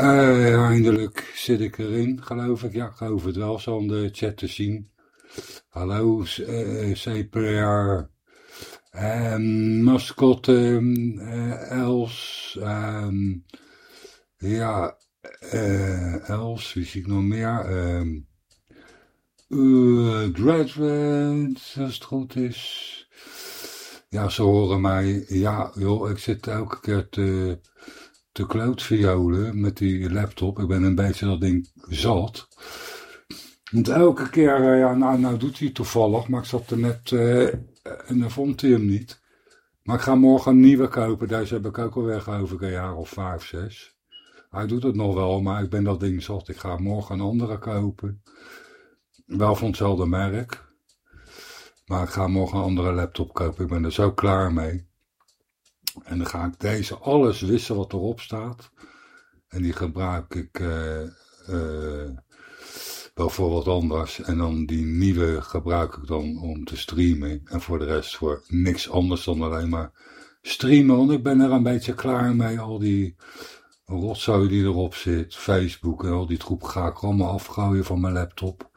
Uh, eindelijk zit ik erin, geloof ik. Ja, ik geloof het wel, zo om de chat te zien. Hallo, uh, CPR, um, mascotte, uh, Els, um, ja, Els, wie zie ik nog meer? Um, uh, als het goed is. Ja, ze horen mij, ja, joh, ik zit elke keer te te klootviolen met die laptop. Ik ben een beetje dat ding zat. Want elke keer, uh, ja, nou, nou doet hij toevallig, maar ik zat er net uh, en dan vond hij hem niet. Maar ik ga morgen een nieuwe kopen. Deze heb ik ook alweer geloof ik een jaar of vijf, zes. Hij doet het nog wel, maar ik ben dat ding zat. Ik ga morgen een andere kopen. Wel van hetzelfde merk. Maar ik ga morgen een andere laptop kopen. Ik ben er zo klaar mee. En dan ga ik deze alles wissen wat erop staat. En die gebruik ik uh, wel voor wat anders. En dan die nieuwe gebruik ik dan om te streamen. En voor de rest voor niks anders dan alleen maar streamen. Want ik ben er een beetje klaar mee. Al die rotzooi die erop zit. Facebook en al die troep ga ik allemaal afgooien van mijn laptop.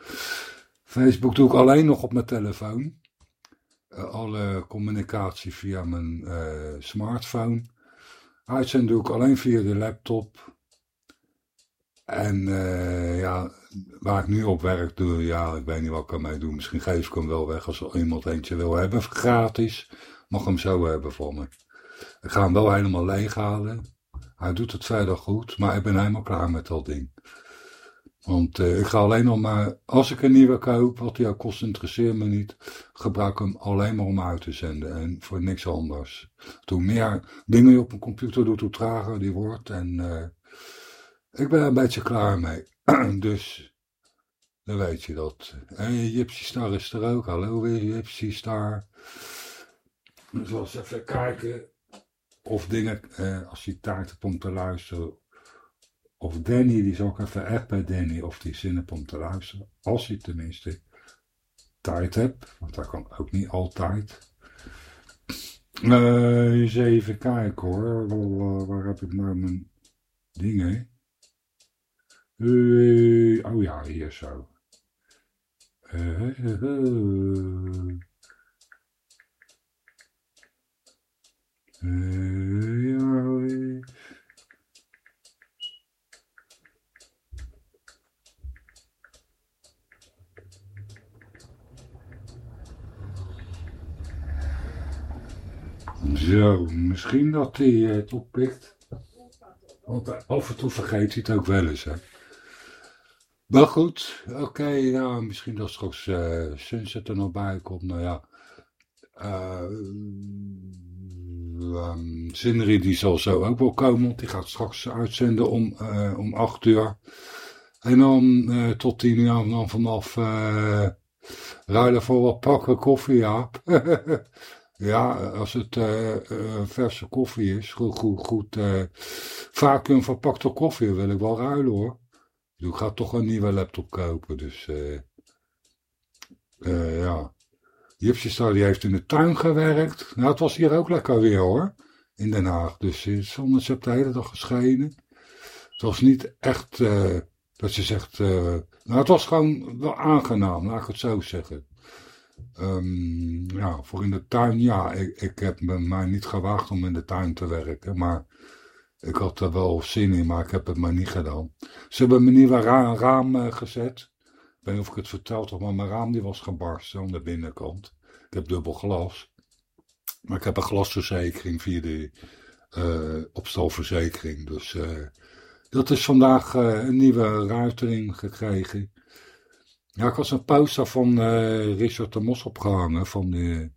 Facebook doe ik alleen nog op mijn telefoon. Eh, alle communicatie via mijn uh, smartphone. Uitzenden doe ik alleen via de laptop. En uh, ja, waar ik nu op werk doe, ja, ik weet niet wat ik ermee doe. Misschien geef ik hem wel weg als er iemand eentje wil hebben. Gratis. Mag hem zo hebben voor me. Ik ga hem wel helemaal leeghalen. Hij doet het verder goed, maar ik ben helemaal klaar met dat ding. Want uh, ik ga alleen nog maar, als ik een nieuwe koop, wat die ook kost, interesseert me niet. Gebruik hem alleen maar om uit te zenden en voor niks anders. Hoe meer dingen je op een computer doet, hoe trager die wordt. En uh, ik ben er een beetje klaar mee. dus, dan weet je dat. En Gypsy Star is er ook. Hallo weer, Gypsy Star. Dus eens even kijken of dingen, uh, als je tijd hebt te luisteren, of Danny, die zal ik even appen, Danny, of die zin hebt om te luisteren. Als je tenminste tijd hebt, want dat kan ook niet altijd. Uh, even kijken hoor, waar, waar heb ik nou mijn dingen? Uh, oh ja, hier zo. Uh, ja, Zo, misschien dat hij het oppikt. Want af en toe vergeet hij het ook wel eens, hè. Maar goed, oké, nou, misschien dat straks uh, Sunset er nog bij komt. Nou ja, uh, die zal zo ook wel komen, want die gaat straks uitzenden om, uh, om 8 uur. En dan tot 10 uur, dan vanaf ruilen voor wat pakken koffie, ja. Ja, als het uh, uh, verse koffie is, goed, goed, goed uh, verpakte koffie wil ik wel ruilen hoor. Ik ga toch een nieuwe laptop kopen, dus ja. Jipsy Star die heeft in de tuin gewerkt. Nou, het was hier ook lekker weer hoor, in Den Haag. Dus de zon de hele dag geschenen. Het was niet echt dat je zegt, nou het was gewoon wel aangenaam, laat ik het zo zeggen. Um, ja, voor in de tuin, ja, ik, ik heb me maar niet gewaagd om in de tuin te werken, maar ik had er wel zin in, maar ik heb het maar niet gedaan. Ze hebben mijn nieuwe ra raam uh, gezet. Ik weet niet of ik het verteld heb, maar mijn raam die was gebarsten aan de binnenkant. Ik heb dubbel glas. Maar ik heb een glasverzekering via de uh, opstalverzekering. Dus uh, dat is vandaag een nieuwe ruitering gekregen. Ja, ik was een poster van uh, Richard de Mos opgehangen van de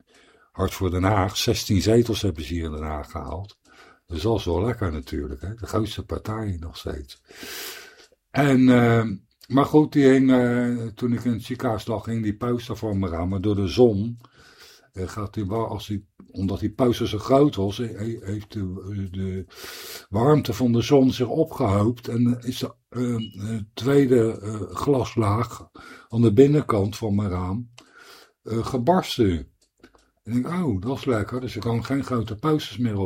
Hart voor Den Haag. 16 zetels hebben ze hier in Den Haag gehaald. Dus dat is wel lekker natuurlijk. Hè? De grootste partij nog steeds. En, uh, maar goed, die hing, uh, toen ik in het ziekenhuis lag, ging die poster voor me aan. Maar door de zon gaat die, als die, omdat die poster zo groot was, heeft de, de, warmte van de zon zich opgehoopt. En is de tweede glaslaag aan de binnenkant van mijn raam uh, gebarsten. En ik denk, oh, dat is lekker. Dus ik kan geen grote posters meer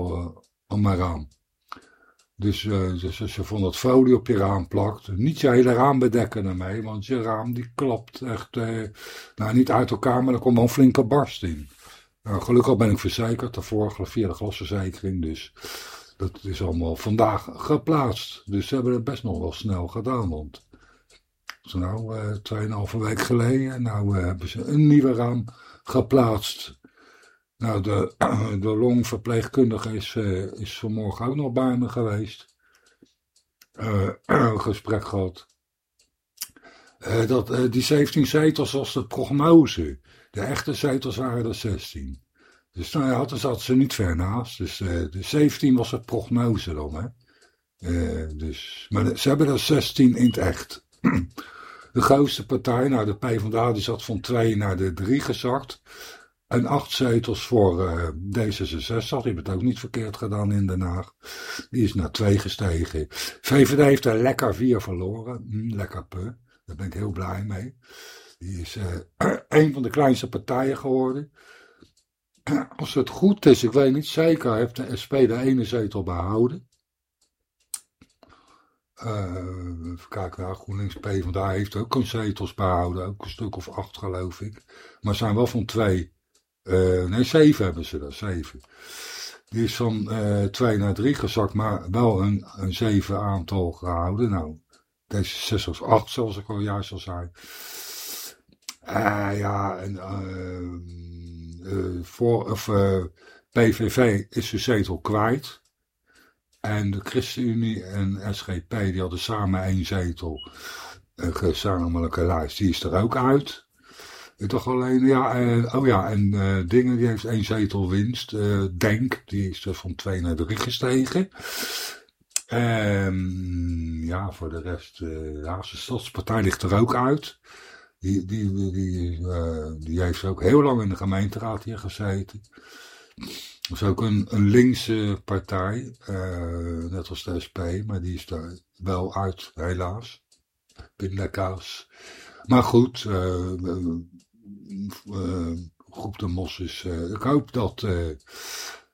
aan mijn raam. Dus, uh, dus als je van dat folie op je raam plakt, niet je hele raam bedekken ermee, want je raam die klapt echt, nou niet uit elkaar, maar er komt wel een flinke barst in. Nou, gelukkig ben ik verzekerd, daarvoor via de glasverzekering, dus dat is allemaal vandaag geplaatst. Dus ze hebben het best nog wel snel gedaan, want zo nou, uh, tweeënhalve week geleden, en nou hebben ze een nieuwe raam geplaatst. Nou, de, de longverpleegkundige is, uh, is vanmorgen ook nog bij me geweest. Een gesprek gehad. Dat, die 17 zetels was de prognose. De echte zetels waren er 16. Dus nou ja, zaten ze niet ver naast. Dus de 17 was de prognose dan, hè. dus, maar ze hebben er 16 in het echt. de grootste partij, nou de PvdA, die zat van 2 naar de 3 gezakt. En acht zetels voor uh, D66. Die heeft het ook niet verkeerd gedaan in Den Haag. Die is naar twee gestegen. VVD heeft er lekker vier verloren. Hm, lekker pu. Daar ben ik heel blij mee. Die is uh, een van de kleinste partijen geworden. Als het goed is, ik weet niet zeker, heeft de SP de ene zetel behouden. Uh, even kijken, ja, GroenLinks PvdA heeft ook een zetels behouden. Ook een stuk of acht geloof ik. Maar zijn wel van twee uh, nee, zeven hebben ze er, zeven. Die is van uh, twee naar drie gezakt, maar wel een, een zeven aantal gehouden. Nou, deze zes of acht, zoals ik al juist al zei. Ja, en voor, of, PVV is de zetel kwijt. En de ChristenUnie en SGP, die hadden samen één zetel. Een gezamenlijke lijst, die is er ook uit. Toch alleen, ja, uh, oh ja, en uh, Dingen die heeft één zetel winst. Denk, die is er van twee naar drie gestegen. Um, ja, voor de rest, de Stadspartij ligt er ook uit. Die, die, die, die heeft ook heel lang in de gemeenteraad hier gezeten. Dat is ook een, een linkse partij, net als de SP, maar die is er wel uit, helaas. Pindakaas. Maar goed, uh, Groep de Mos is... Uh, ik hoop dat, uh,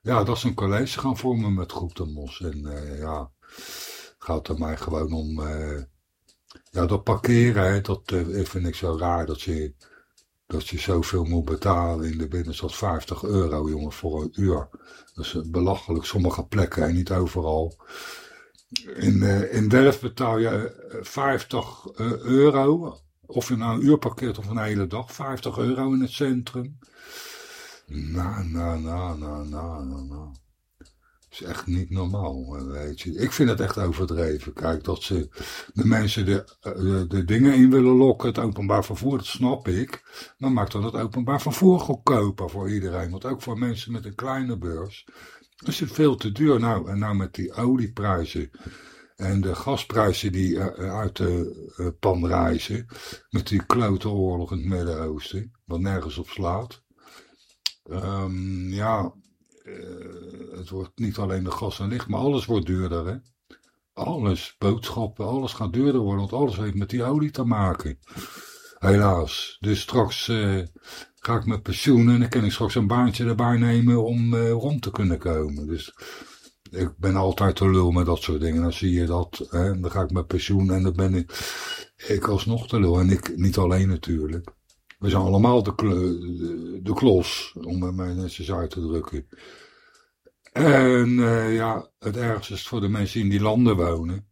ja, dat ze een college gaan vormen met Groep de Mos. En ja, het gaat er mij gewoon om... ja, dat parkeren, hè, dat vind ik zo raar dat je, dat je zoveel moet betalen in de binnenstad. 50 euro, jongen, voor een uur. Dat is belachelijk, sommige plekken en niet overal. In, in Delft betaal je 50 euro of je nou een uur parkeert of een hele dag, 50 euro in het centrum. Nou, nou, nou, nou, nou, nou, nou. Is echt niet normaal, weet je. Ik vind het echt overdreven. Kijk, dat ze de mensen de, de, de dingen in willen lokken, het openbaar vervoer, dat snap ik. Maar maak dan het openbaar vervoer goedkoper voor iedereen. Want ook voor mensen met een kleine beurs is het veel te duur. Nou, en nou met die olieprijzen en de gasprijzen die eh, eh, uit de pan reizen, met die klote oorlog in het Midden-Oosten, wat nergens op slaat. Um, ja, het wordt niet alleen de gas en licht, maar alles wordt duurder. Hè? Alles, boodschappen, alles gaat duurder worden, want alles heeft met die olie te maken. Helaas. Dus straks ga ik met pensioen en dan kan ik straks een baantje erbij nemen om rond te kunnen komen. Dus ik ben altijd te lul met dat soort dingen. Dan zie je dat, hè, dan ga ik met pensioen en dan ben ik, ik alsnog te lul. En ik niet alleen natuurlijk. We zijn allemaal de, de, klos, om met mij netjes uit te drukken. En uh, ja, het ergste is voor de mensen die in die landen wonen.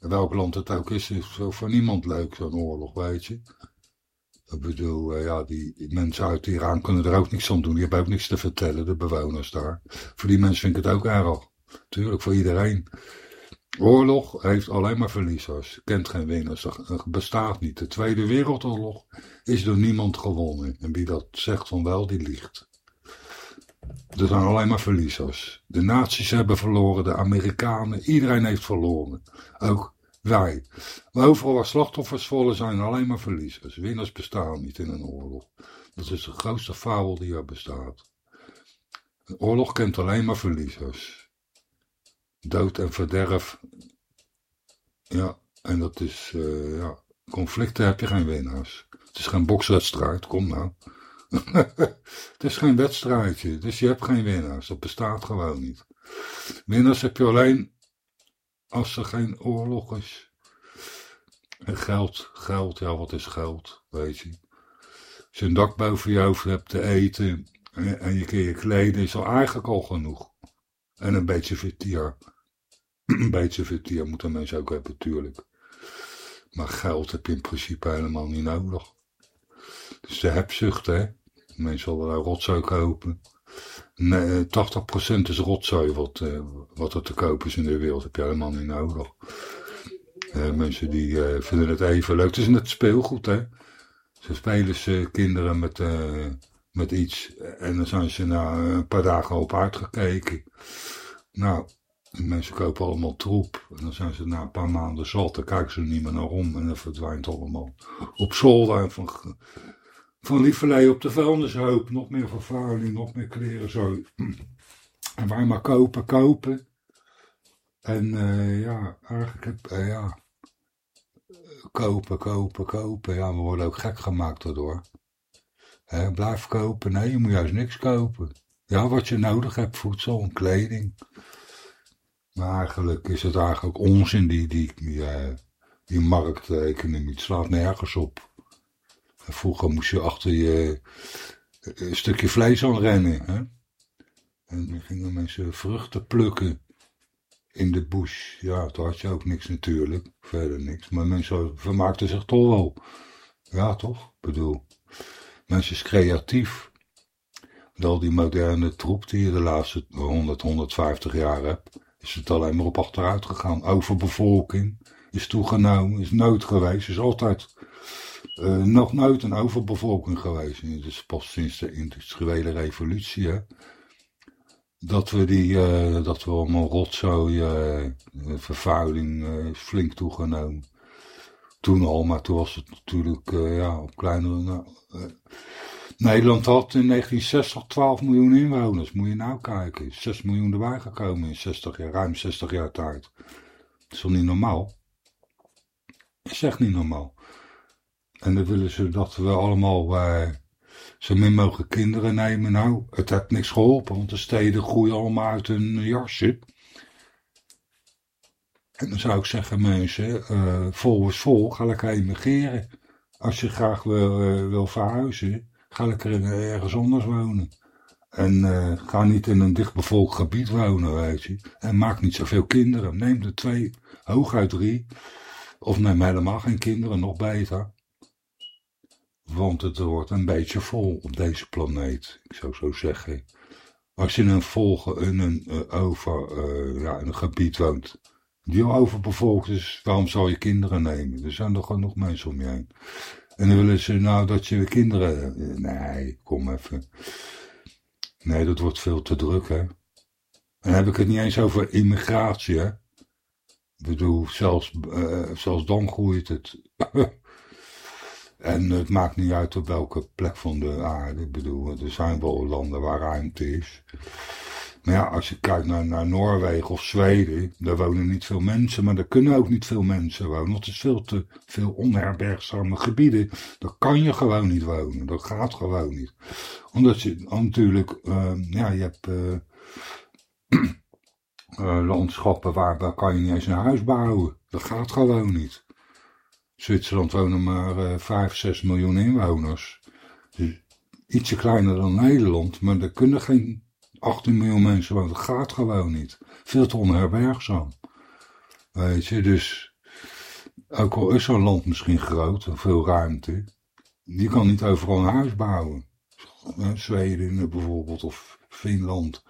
Welk land het ook is, is voor niemand leuk zo'n oorlog, weet je. Ik bedoel, uh, ja, die, die, mensen uit Iran kunnen er ook niks aan doen. Die hebben ook niks te vertellen, de bewoners daar. Voor die mensen vind ik het ook erg. Tuurlijk voor iedereen. Oorlog heeft alleen maar verliezers. Kent geen winnaars. Bestaat niet. De Tweede Wereldoorlog is door niemand gewonnen. En wie dat zegt van wel, die liegt. Er zijn alleen maar verliezers. De nazi's hebben verloren, de Amerikanen, iedereen heeft verloren. Ook wij. Maar overal waar slachtoffers vallen zijn alleen maar verliezers. Winnaars bestaan niet in een oorlog. Dat is de grootste fabel die er bestaat. Een oorlog kent alleen maar verliezers dood en verderf. Ja, en dat is, uh, ja, conflicten heb je geen winnaars. Het is geen bokswedstrijd, kom nou. het is geen wedstrijdje, dus je hebt geen winnaars. Dat bestaat gewoon niet. Winnaars heb je alleen als er geen oorlog is. En geld, geld, ja wat is geld, weet je. Als je een dak boven je hoofd hebt te eten en, en je kun je kleden is al eigenlijk al genoeg. En een beetje vertier. een beetje vertier moeten mensen ook hebben natuurlijk. Maar geld heb je in principe helemaal niet nodig. Dus de hebzucht hè. Mensen willen rotzooi kopen. Nee, 80% is rotzooi wat, uh, wat er te kopen is in de wereld. heb je helemaal niet nodig. Uh, mensen die vinden het even leuk. Het is net speelgoed, hè. Ze spelen ze kinderen met, met iets. En dan zijn ze na een paar dagen op uitgekeken. Nou, mensen kopen allemaal troep. En dan zijn ze na een paar maanden zat. Dan kijken ze niet meer naar om. En dan verdwijnt allemaal op zolder. Van, van lieverlee op de vuilnishoop. Nog meer vervuiling, nog meer kleren zo. En wij maar kopen, kopen. En uh, ja, eigenlijk heb, uh, ja, kopen, kopen, kopen. Ja, we worden ook gek gemaakt daardoor. Blijf kopen. Nee, je moet juist niks kopen. Ja, wat je nodig hebt, voedsel en kleding. Maar eigenlijk is het eigenlijk onzin, die, die, die, uh, die markteconomie. Slaat nergens op. Vroeger moest je achter je een stukje vlees aan rennen. Hè? En dan gingen mensen vruchten plukken in de bush. Ja, toen had je ook niks natuurlijk. Verder niks. Maar mensen vermaakten zich toch wel. Ja, toch? Ik bedoel, mensen is creatief. Met al die moderne troep die je de laatste 100, 150 jaar hebt, is het alleen maar op achteruit gegaan. Overbevolking is toegenomen, is nood geweest, is altijd uh, nog nooit een overbevolking geweest. Het is pas sinds de industriële revolutie, dat we die, uh, dat we allemaal rotzooi, uh, vervuiling is flink toegenomen. Toen al, maar toen was het natuurlijk, ja, op kleinere, nou, Nederland had in 1960 12 miljoen inwoners, moet je nou kijken. 6 miljoen erbij gekomen in 60 jaar, ruim 60 jaar tijd. Dat is toch niet normaal? Dat is echt niet normaal. En dan willen ze dat we allemaal uh, zo min mogelijk kinderen nemen. Nou, het heeft niks geholpen, want de steden groeien allemaal uit een jasje. En dan zou ik zeggen, mensen, uh, vol is vol, ga lekker emigreren. Als je graag wil, uh, wil verhuizen, ga lekker in, ergens anders wonen. En ga niet in een dichtbevolkt gebied wonen, weet je. En maak niet zoveel kinderen. Neem er twee, hooguit drie. Of neem helemaal geen kinderen, nog beter. Want het wordt een beetje vol op deze planeet. Ik zou zo zeggen. Als je in een, volge, in een, over, ja, in een gebied woont die overbevolkt is, waarom zou je kinderen nemen? Er zijn toch genoeg mensen om je heen. En dan willen ze nou dat je kinderen... Nee, kom even. Nee, dat wordt veel te druk, hè. En dan heb ik het niet eens over immigratie, hè. Ik bedoel, zelfs, uh, zelfs dan groeit het. En het maakt niet uit op welke plek van de aarde. Ik bedoel, er zijn wel landen waar ruimte is. Maar ja, als je kijkt naar, naar Noorwegen of Zweden, daar wonen niet veel mensen, maar daar kunnen ook niet veel mensen wonen. Want het is veel te veel onherbergzame gebieden. Daar kan je gewoon niet wonen. Dat gaat gewoon niet. Omdat je natuurlijk, uh, ja, je hebt uh, uh, landschappen waar, waar kan je niet eens een huis bouwen. Dat gaat gewoon niet. Zwitserland wonen maar uh, 5, 6 miljoen inwoners. Dus ietsje kleiner dan Nederland, maar er kunnen geen 18 miljoen mensen wonen. Dat gaat gewoon niet. Veel te onherbergzaam. Weet je, dus ook al is zo'n land misschien groot en veel ruimte, die kan niet overal een huis bouwen. Zweden bijvoorbeeld of Finland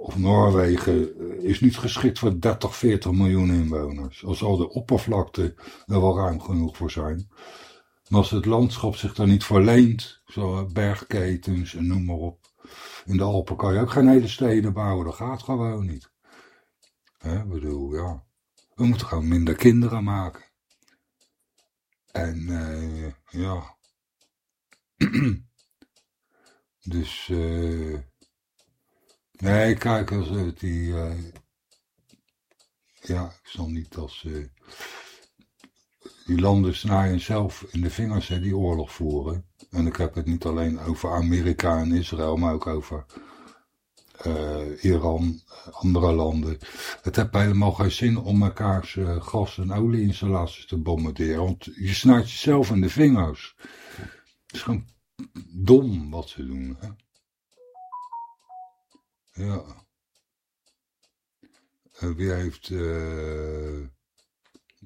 of Noorwegen eh, is niet geschikt voor 30, 40 miljoen inwoners. Al zal de oppervlakte er wel ruim genoeg voor zijn. Maar als het landschap zich daar niet voor leent, zo bergketens en noem maar op. In de Alpen kan je ook geen hele steden bouwen, dat gaat gewoon niet. Ik bedoel, ja. We moeten gewoon minder kinderen maken. En, uh, ja. dus, eh... Nee, kijk, als uh, die... Uh, ja, ik zal niet als... Die landen snijden zelf in de vingers, hè, die oorlog voeren. En ik heb het niet alleen over Amerika en Israël, maar ook over uh, Iran, andere landen. Het heeft helemaal geen zin om elkaars uh, gas- en olieinstallaties te bombarderen. Want je snijdt jezelf in de vingers. Het is gewoon dom wat ze doen. Hè? Ja. Wie heeft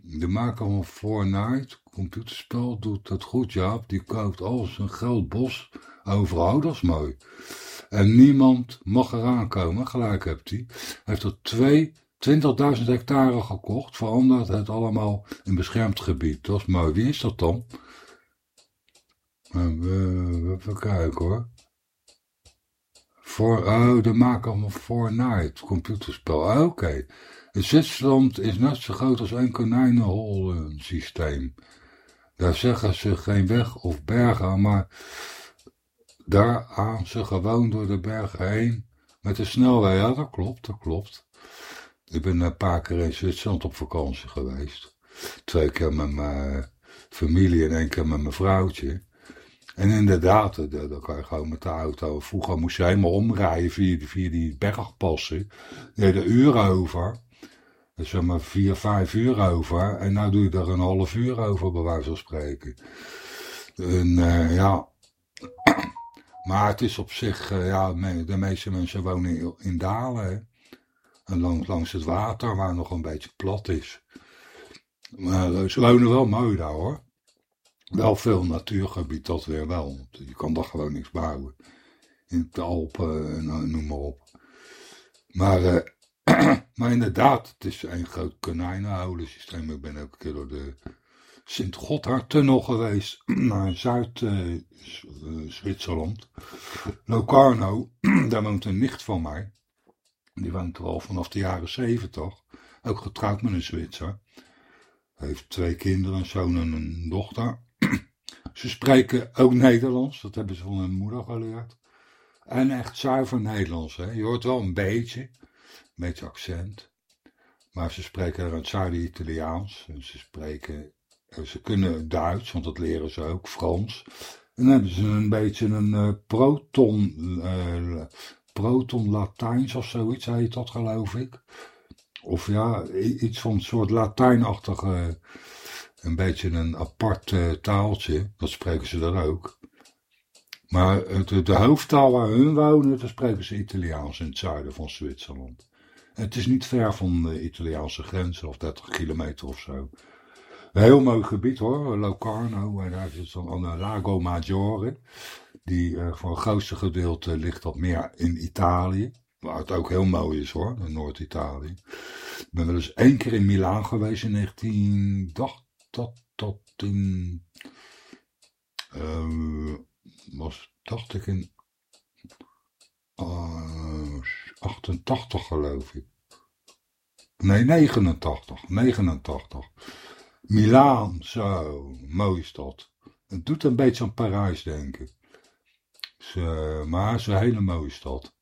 de maker van Fortnite, computerspel, doet dat goed, ja. Die koopt alles een groot bos overal, dat is mooi. En niemand mag eraan komen, gelijk hebt hij. Hij heeft er twee 20.000 hectare gekocht, verandert het allemaal in beschermd gebied. Dat is mooi. Wie is dat dan? Even kijken hoor. Voor, oh, de maker van Fortnite, computerspel. Oké. Zwitserland is net zo groot als een konijnenhol systeem. Daar zeggen ze geen weg of bergen, maar daar aan ze gewoon door de bergen heen met de snelweg. Ja, dat klopt, dat klopt. Ik ben een paar keer in Zwitserland op vakantie geweest. Twee keer met mijn familie en één keer met mijn vrouwtje. En inderdaad, dan kan je gewoon met de auto. Vroeger moest je helemaal omrijden via, die, via die bergpassen. Je de uur over. Dus zeg maar vier, vijf uur over. En nou doe je er een half uur over, bij wijze van spreken. En uh, ja. Maar het is op zich, uh, ja, de meeste mensen wonen in, Dalen. En langs, het water, waar nog een beetje plat is. Maar ze wonen wel mooi daar hoor. Wel veel natuurgebied, dat weer wel. Je kan daar gewoon niks bouwen. In de Alpen, en noem maar op. Maar, maar inderdaad, het is een groot konijnenholensysteem. Ik ben ook een keer door de Sint-Gotthard-tunnel geweest naar Zuid-Zwitserland. Uh, Locarno, daar woont een nicht van mij. Die woont er al vanaf de jaren zeventig. Ook getrouwd met een Zwitser. Heeft twee kinderen, een zoon en een dochter. Ze spreken ook Nederlands, dat hebben ze van hun moeder geleerd. En echt zuiver Nederlands. Hè. Je hoort wel een beetje, beetje accent. Maar ze spreken er een Zuid-Italiaans. En ze spreken, eh, ze kunnen Duits, want dat leren ze ook, Frans. En dan hebben ze een beetje een uh, proton, uh, proton-Latijns of zoiets heet dat geloof ik. Of ja, iets van een soort Latijnachtige een beetje een apart taaltje. Dat spreken ze daar ook. Maar het, de hoofdtaal waar hun wonen, daar spreken ze Italiaans in het zuiden van Zwitserland. Het is niet ver van de Italiaanse grens, of 30 kilometer of zo. Een heel mooi gebied hoor, Locarno, en daar zit dan een Lago Maggiore. Die uh, voor het grootste gedeelte ligt dat meer in Italië. Waar het ook heel mooi is hoor, Noord-Italië. Ik ben wel eens één keer in Milaan geweest in 1980 dat dat in, uh, was, dacht ik in uh, 88 geloof ik. Nee, 89, 89. Milaan, zo, mooi is dat. Het doet een beetje aan Parijs denken. Zo, maar het is een hele mooie stad.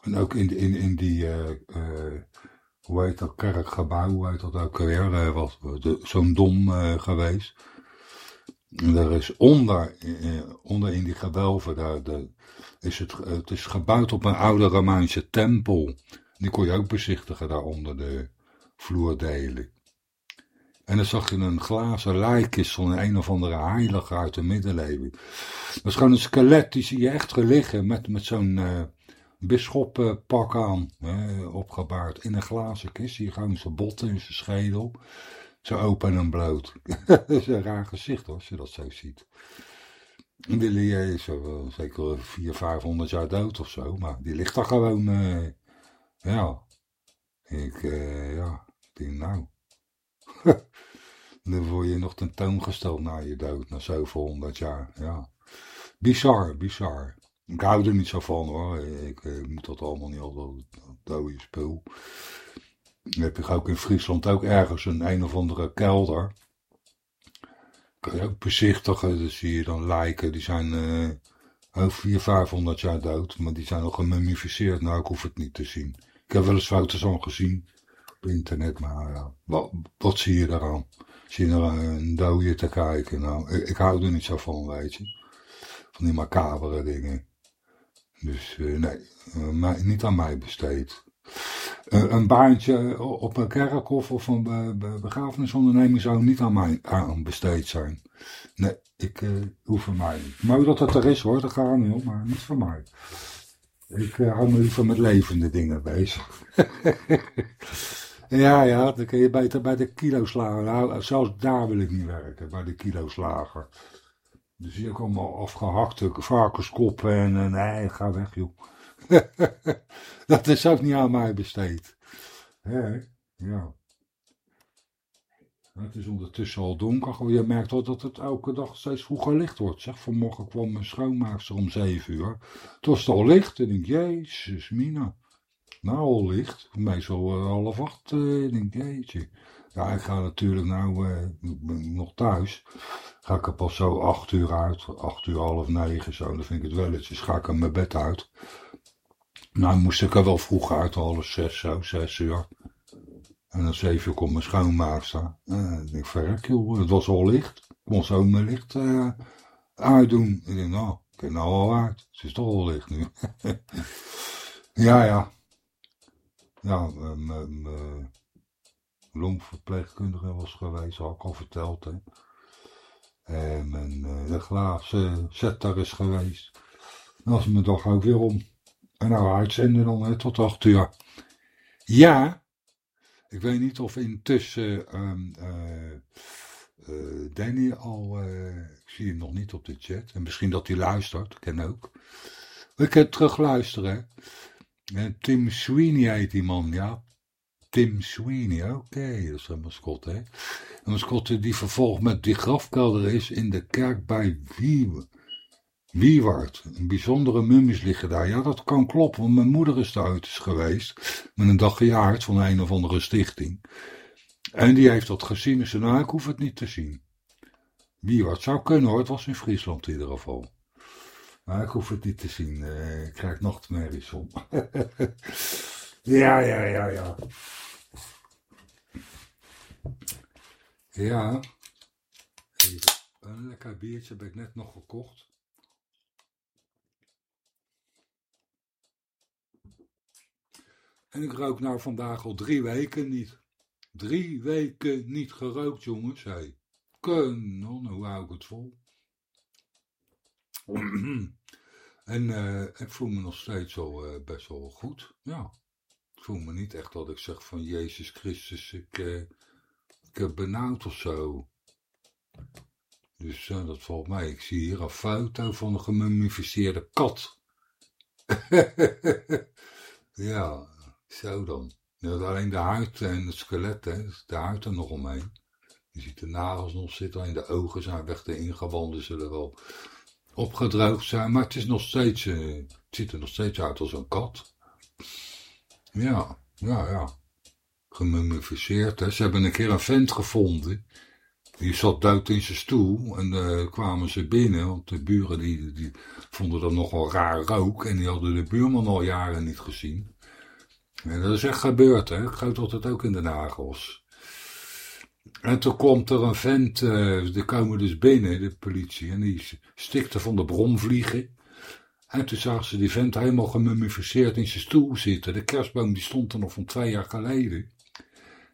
En ook in, in, in die uh, uh, hoe heet dat kerkgebouw, hoe heet dat ook weer, uh, was zo'n dom geweest. En er is onder, uh, onder in die gewelven, daar, de, is het, het is gebouwd op een oude Romeinse tempel. Die kon je ook bezichtigen daar onder de vloerdelen. En dan zag je een glazen lijkjes van een, of andere heilige uit de middeleeuwen. Dat is gewoon een skelet, die zie je echt liggen met, met zo'n bisschoppak aan, opgebaard in een glazen kist. Zie je gewoon zijn botten in zijn schedel. Zo open en bloot. dat is een raar gezicht hoor, als je dat zo ziet. Die is zo, zeker 400, 500 jaar dood of zo, maar die ligt daar gewoon, uh, ja. Ik, ja, ik denk nou. Dan word je nog tentoongesteld na je dood, na zoveel honderd jaar, ja. Bizar, bizar. Ik hou er niet zo van hoor. Ik, eh, moet dat allemaal niet altijd dode spul. Dan heb je ook in Friesland ook ergens een een of andere kelder. Kan je ook bezichtigen. Dan zie je dan lijken. Die zijn uh, ook 400, 500 jaar dood. Maar die zijn nog gemummificeerd. Nou, ik hoef het niet te zien. Ik heb wel eens foto's van gezien op internet. Maar ja, wat, wat zie je daaraan? Zie je naar een dode te kijken? Nou, ik, ik hou er niet zo van, weet je. Van die macabere dingen. Dus nee, niet aan mij besteed. Een baantje op een kerkhof of een begrafenisonderneming zou niet aan mij aan besteed zijn. Nee, ik hoef voor mij niet. Mooi dat het er is hoor, dat gaat niet om, maar niet voor mij. Ik hou me liever met levende dingen bezig. Ja, ja, dan kun je beter bij de kiloslager. Nou, zelfs daar wil ik niet werken, bij de kiloslager. Dus hier komen afgehakte varkenskoppen en nee, ga weg joh. dat is ook niet aan mij besteed. ja. Het is ondertussen al donker. Je merkt wel dat het elke dag steeds vroeger licht wordt. Zeg, vanmorgen kwam mijn schoonmaakster om zeven uur. Het was al licht en ik, jezus mina. Nou, al licht. Meestal uh, half acht. Uh, denk jeetje. Ja, ik ga natuurlijk nou uh, nog thuis. Ga ik er pas zo acht uur uit. Acht uur, half negen zo. Dan vind ik het wel eens. Dus ga ik er mijn bed uit. Nou moest ik er wel vroeg uit. Half zes zo. Zes uur. En dan zeven uur komt mijn schoonmaakster. En ik denk, verrek joh. Het was al licht. Ik kon zo mijn licht uitdoen. Ik denk, nou, ik heb nou al uit. Het is toch al licht nu. ja, ja. Ja, mijn longverpleegkundige was geweest, had ik al verteld. Hè. En mijn de glazen zetter is geweest. Dan was mijn dag ook weer om. En nou uitzenden dan tot acht uur. Ja, ik weet niet of intussen um, uh, uh, Danny al, uh, ik zie hem nog niet op de chat. En misschien dat hij luistert, ken ook. Ik heb terugluisteren. En Tim Sweeney heet die man, ja. Tim Sweeney, oké, dat is een mascotte, hè. Een mascotte die vervolgd met die grafkelder is in de kerk bij Wie Wieward. Een bijzondere mummies liggen daar. Ja, dat kan kloppen, want mijn moeder is daar uit geweest. Met een daggejaard van een of andere stichting. En die heeft dat gezien en zei, nou, ik hoef het niet te zien. Wieward zou kunnen hoor, het was in Friesland in ieder geval. Maar ik hoef het niet te zien. Uh, ik krijg nachtmerries om. ja, ja, ja, ja. Ja. Een lekker biertje heb ik net nog gekocht. En ik rook nou vandaag al drie weken niet. Drie weken niet gerookt, jongens. Hey. Kanon, hoe hou ik het vol? en uh, ik voel me nog steeds wel uh, best wel goed. Ja. Ik voel me niet echt dat ik zeg van Jezus Christus, ik, uh, ik heb benauwd of zo. Dus dat valt mij. Ik zie hier een foto van een gemummificeerde kat. ja, zo dan. Alleen de huid en het skelet, hè, de huid er nog omheen. Je ziet de nagels nog zitten, alleen de ogen zijn weg, de ingewanden zullen wel opgedroogd zijn. Maar het is nog steeds, uh, het ziet er nog steeds uit als een kat. Ja, ja, ja. Gemummificeerd. Hè. Ze hebben een keer een vent gevonden. Die zat dood in zijn stoel en uh, kwamen ze binnen, want de buren die, die vonden dat nogal raar rook en die hadden de buurman al jaren niet gezien. En dat is echt gebeurd, hè. Dat het ook in de nagels. En toen komt er een vent, uh, die komen dus binnen, de politie, en die stikte van de bromvliegen. En toen zagen ze die vent helemaal gemummificeerd in zijn stoel zitten. De kerstboom die stond er nog van twee jaar geleden.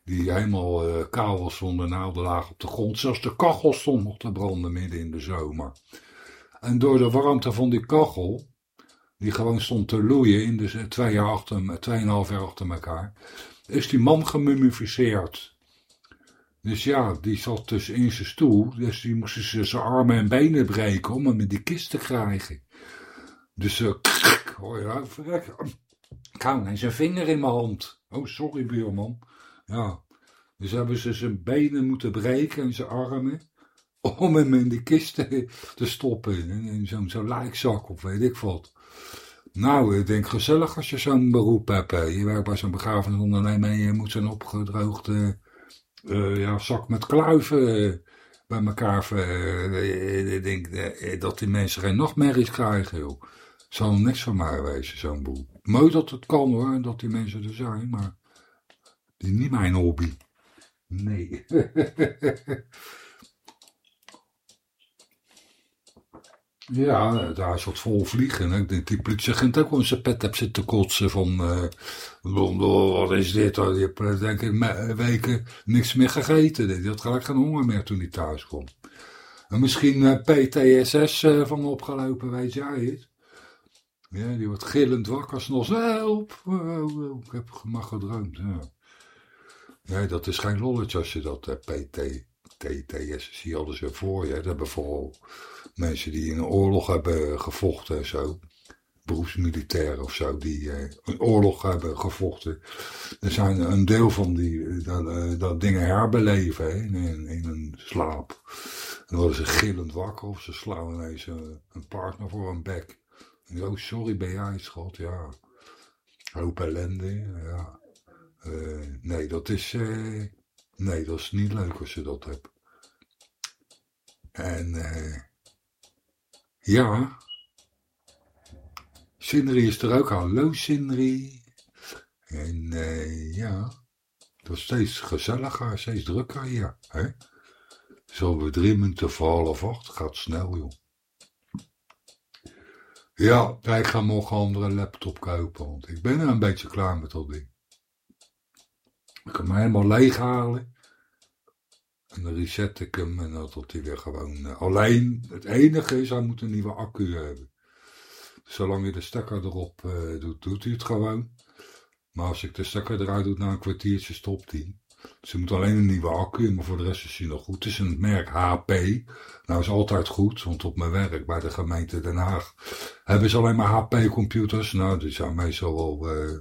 Die helemaal uh, kaal was zonder naaldenlaag op de grond. Zelfs de kachel stond nog te branden midden in de zomer. En door de warmte van die kachel, die gewoon stond te loeien in de twee jaar achter, tweeënhalf jaar achter elkaar, is die man gemummificeerd. Dus ja, die zat dus in zijn stoel. Dus die moesten ze zijn armen en benen breken om hem in die kist te krijgen. Dus uh, hoor je nou, verrek. Ik zijn vinger in mijn hand. Oh, sorry buurman. Ja. Dus hebben ze zijn benen moeten breken en zijn armen. Om hem in die kist te, stoppen. In zo'n zo lijkzak of weet ik wat. Nou, ik denk gezellig als je zo'n beroep hebt. Je werkt bij zo'n begrafenisonderneming en je moet zo'n opgedroogde uh, ja, zak met kluiven uh, bij elkaar. Uh, ik denk dat die mensen geen nachtmerries krijgen, joh. Zal niks van mij wezen, zo'n boel. Mooi dat het kan hoor, dat die mensen er zijn, maar die is niet mijn hobby. Nee. Ja, daar zat vol vliegen. Ik denk, die politieagent ook wel zijn pet heb zitten kotsen van... Uh, wat is dit? Je hebt denk ik weken niks meer gegeten. Die had gelijk geen honger meer toen hij thuis kwam. En misschien PTSS uh, van opgelopen, weet jij het? Ja, die wordt gillend wakker, s'nachts. Help! Oh, ik heb maar gedroomd. Ja. Nee, dat is geen lolletje als je dat TTS zie je alles weer voor je. Dat hebben vooral mensen die in een oorlog hebben gevochten en zo. Beroepsmilitairen of zo, die uh, een oorlog hebben gevochten. Er zijn een deel van die dat, uh, dat dingen herbeleven in, in, een slaap. Dan worden ze gillend wakker of ze slaan ineens een, een partner voor een bek. Oh, sorry, ben jij schat? Ja. Hoop ellende, ja. Nee, dat is, nee, dat is niet leuk als je dat hebt. En ja, Sindri is er ook. Hallo Sindri. En ja, het is steeds gezelliger, steeds drukker hier. Hè? Zo we drie minuten voor half acht, gaat snel joh. Ja, ik ga morgen een andere laptop kopen, want ik ben er een beetje klaar met dat ding. Ik kan hem helemaal leeg halen. En dan reset ik hem en dan tot hij weer gewoon... Uh, alleen, het enige is, hij moet een nieuwe accu hebben. Zolang je de stekker erop uh, doet, doet hij het gewoon. Maar als ik de stekker eruit doe, na een kwartiertje stopt hij. Ze moet alleen een nieuwe accu, maar voor de rest is hij nog goed. Het is een merk HP. Nou is altijd goed, want op mijn werk bij de gemeente Den Haag hebben ze alleen maar HP-computers. Nou, die zijn meestal wel uh,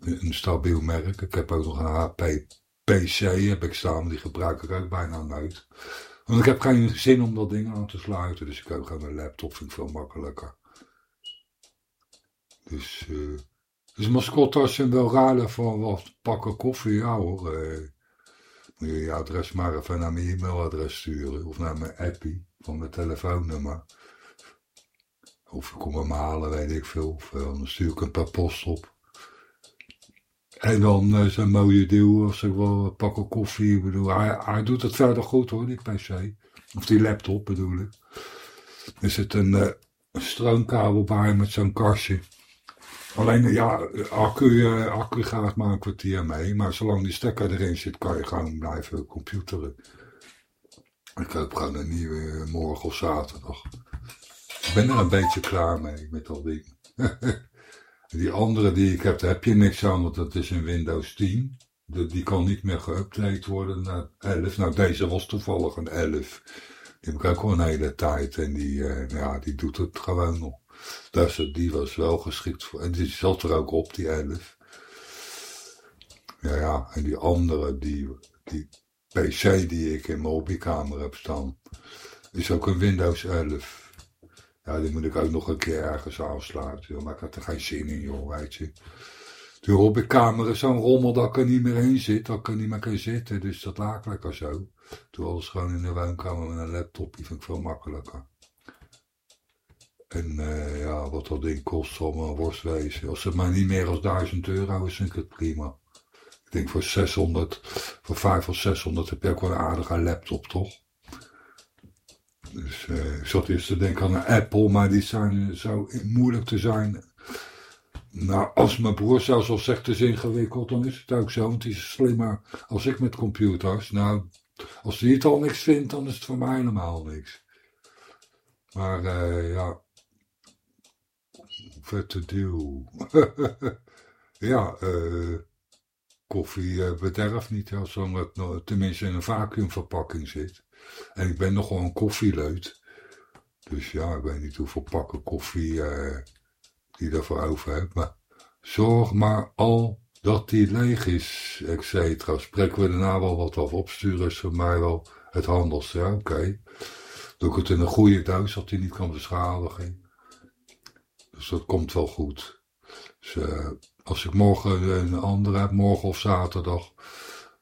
een stabiel merk. Ik heb ook nog een HP PC heb ik staan, die gebruik ik ook bijna nooit. Want ik heb geen zin om dat ding aan te sluiten, dus ik heb gewoon een laptop, vind ik veel makkelijker. Dus, uh, dus mascottes zijn wel raden voor wat pakken koffie, ja hoor. Uh, moet je je adres maar even naar mijn e-mailadres sturen, of naar mijn appie van mijn telefoonnummer. Of ik kom hem halen, weet ik veel. Of uh, dan stuur ik een paar post op. En dan uh, zijn mooie deal, of zeg wel, pakken koffie. Bedoel, hij, doet het verder goed hoor, die PC. Of die laptop bedoel ik. Er zit een, uh, stroomkabel bij met zo'n kastje. Alleen, ja, accu, uh, accu gaat maar een kwartier mee. Maar zolang die stekker erin zit, kan je gewoon blijven computeren. Ik koop gewoon een nieuwe morgen of zaterdag. Ik ben er een beetje klaar mee met dat ding. Die andere die ik heb, daar heb je niks aan, want dat is een Windows 10. die kan niet meer geüpdate worden naar 11. Nou, deze was toevallig een 11. Die heb ik ook al een hele tijd en die, uh, ja, die doet het gewoon nog. Dus die was wel geschikt voor, en die zat er ook op, die 11. Ja, ja, en die andere, die, die PC die ik in mijn hobbykamer heb staan, is ook een Windows 11. Ja, die moet ik ook nog een keer ergens aansluiten. Maar ik had er geen zin in, joh, weet je. De hobbykamer is zo'n rommel dat ik er niet meer in zit. Dat ik er niet meer kan zitten. Dus dat laat lekker zo. Toen alles gewoon in de woonkamer met een laptop. Die vind ik veel makkelijker. En uh, ja, wat dat ding kost me een worst wezen. Als het maar niet meer als 1000 euro is, vind ik het prima. Ik denk voor 600, voor 5 of 600 heb je ook wel een aardige laptop, toch? Dus uh, ik zat eerst te denken aan een Apple, maar die zijn zo moeilijk te zijn. Nou, als mijn broer zelfs al zegt het is ingewikkeld, dan is het ook zo. Want die is slimmer als ik met computers. Nou, als hij het al niks vindt, dan is het voor mij helemaal niks. Maar uh, ja, vette deal. ja, uh, koffie bederft niet als het tenminste in een vacuümverpakking zit. En ik ben nogal een koffieleut. Dus ja, ik weet niet hoeveel pakken koffie uh, die daarvoor over hebt. Maar zorg maar al dat die leeg is, et cetera. Spreken we daarna wel wat af opsturen, is voor mij wel het handigste. Ja, oké. Okay. Doe ik het in een goede doos, dat hij niet kan beschadigen. Dus dat komt wel goed. Dus uh, als ik morgen een andere heb, morgen of zaterdag,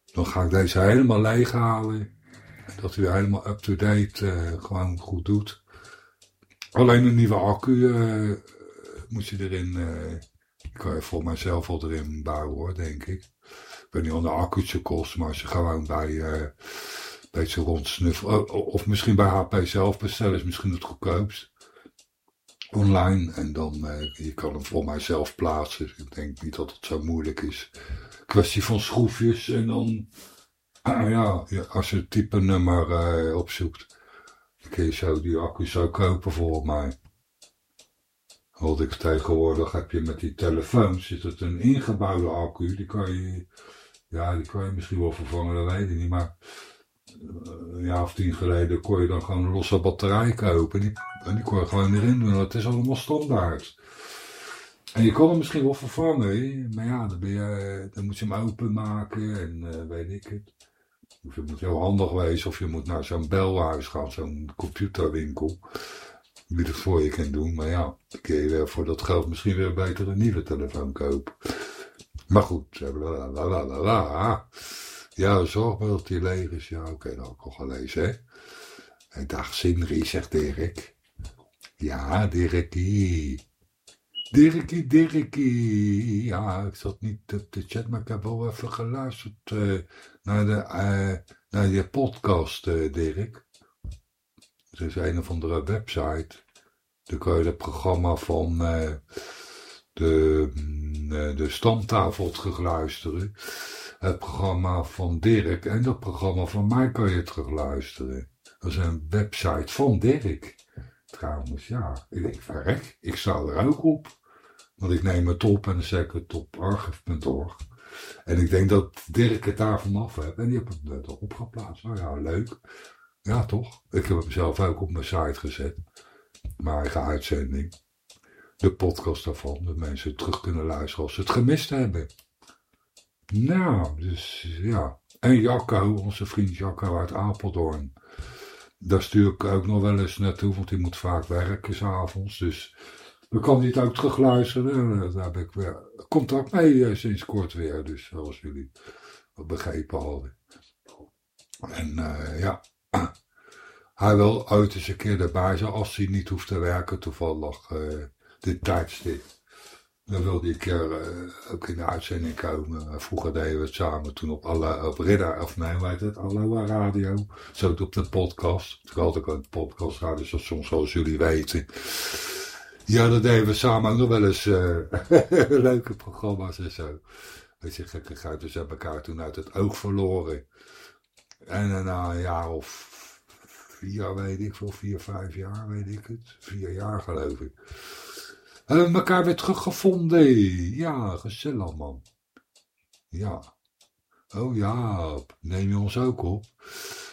dan ga ik deze helemaal leeg halen. Dat hij helemaal up-to-date uh, gewoon goed doet. Alleen een nieuwe accu uh, moet je erin, uh, kan je voor mijzelf wel erin bouwen hoor, denk ik. Ik weet niet wat de accu'tje kost, maar je gewoon bij beetje rondsnuffelen, of misschien bij HP zelf bestellen is misschien het goedkoopst. online. En dan, uh, je kan hem voor mijzelf plaatsen. Ik denk niet dat het zo moeilijk is. Kwestie van schroefjes en dan, ja, als je het type nummer uh, opzoekt, dan kun je zo die accu zo kopen voor mij. Want ik tegenwoordig heb je met die telefoon, zit het een ingebouwde accu, die kan je, ja, die kan je misschien wel vervangen, dat weet ik niet, maar een jaar of tien geleden kon je dan gewoon een losse batterij kopen. En die, kon je gewoon erin doen. Dat is allemaal standaard. En je kan hem misschien wel vervangen. Maar ja, dan, ben je, dan moet je hem openmaken en uh, weet ik het. Of je moet heel handig wezen. Of je moet naar zo'n belhuis gaan. Zo'n computerwinkel. Wie het voor je kan doen. Maar ja, dan kun je weer voor dat geld misschien weer beter een nieuwe telefoon kopen. Maar goed, la la. Ja, zorg maar dat die leeg is. Ja, oké, okay, dat heb ik al gelezen, hè. En dag Sindri, zegt Dirk. Ja, Dirkie. Dirkie, Dirkie. Ja, ik zat niet op de chat, maar ik heb wel even geluisterd uh, naar, de, uh, naar je podcast, uh, Dirk. Het is een of andere website. Dan kan je het programma van de, mm, de stamtafel terugluisteren het programma van Dirk en dat programma van mij kan je terug luisteren. Dat is een website van Dirk. Trouwens, ja, ik denk, verrek, ik sta er ook op. Want ik neem het op en dan zet ik het op archive.org. En ik denk dat Dirk het daar vanaf heeft. En die heb het net opgeplaatst. Nou ja, leuk. Ja, toch? Ik heb hem zelf ook op mijn site gezet. Mijn eigen uitzending. De podcast daarvan. Dat mensen terug kunnen luisteren als ze het gemist hebben. Nou, dus ja. En Jacco, onze vriend Jacco uit Apeldoorn. Daar stuur ik ook nog wel eens naartoe, want die moet vaak werken s'avonds. Dus dan kan hij het ook terugluisteren. Daar heb ik weer contact mee eh, sinds kort weer. Dus zoals jullie begrepen hadden. En uh, ja, hij wil ooit eens een keer erbij zijn als hij niet hoeft te werken toevallig uh, dit tijdstip. Dan wilde ik er uh, ook in de uitzending komen. Vroeger deden we het samen toen op, alle, op Ridder, of nee, heet het, Aloha Radio. Zo op de podcast. Toen had ik een podcast radiostation zoals jullie weten. Ja, dat deden we samen ook nog wel eens uh, leuke programma's en zo. Weet je, gekkigheid. Dus hebben elkaar toen uit het oog verloren. En na een jaar of vier, weet ik veel, vier, vijf jaar, weet ik het. Vier jaar geloof ik hebben we elkaar weer teruggevonden. Ja, gezellig man. Ja. Oh ja, neem je ons ook op?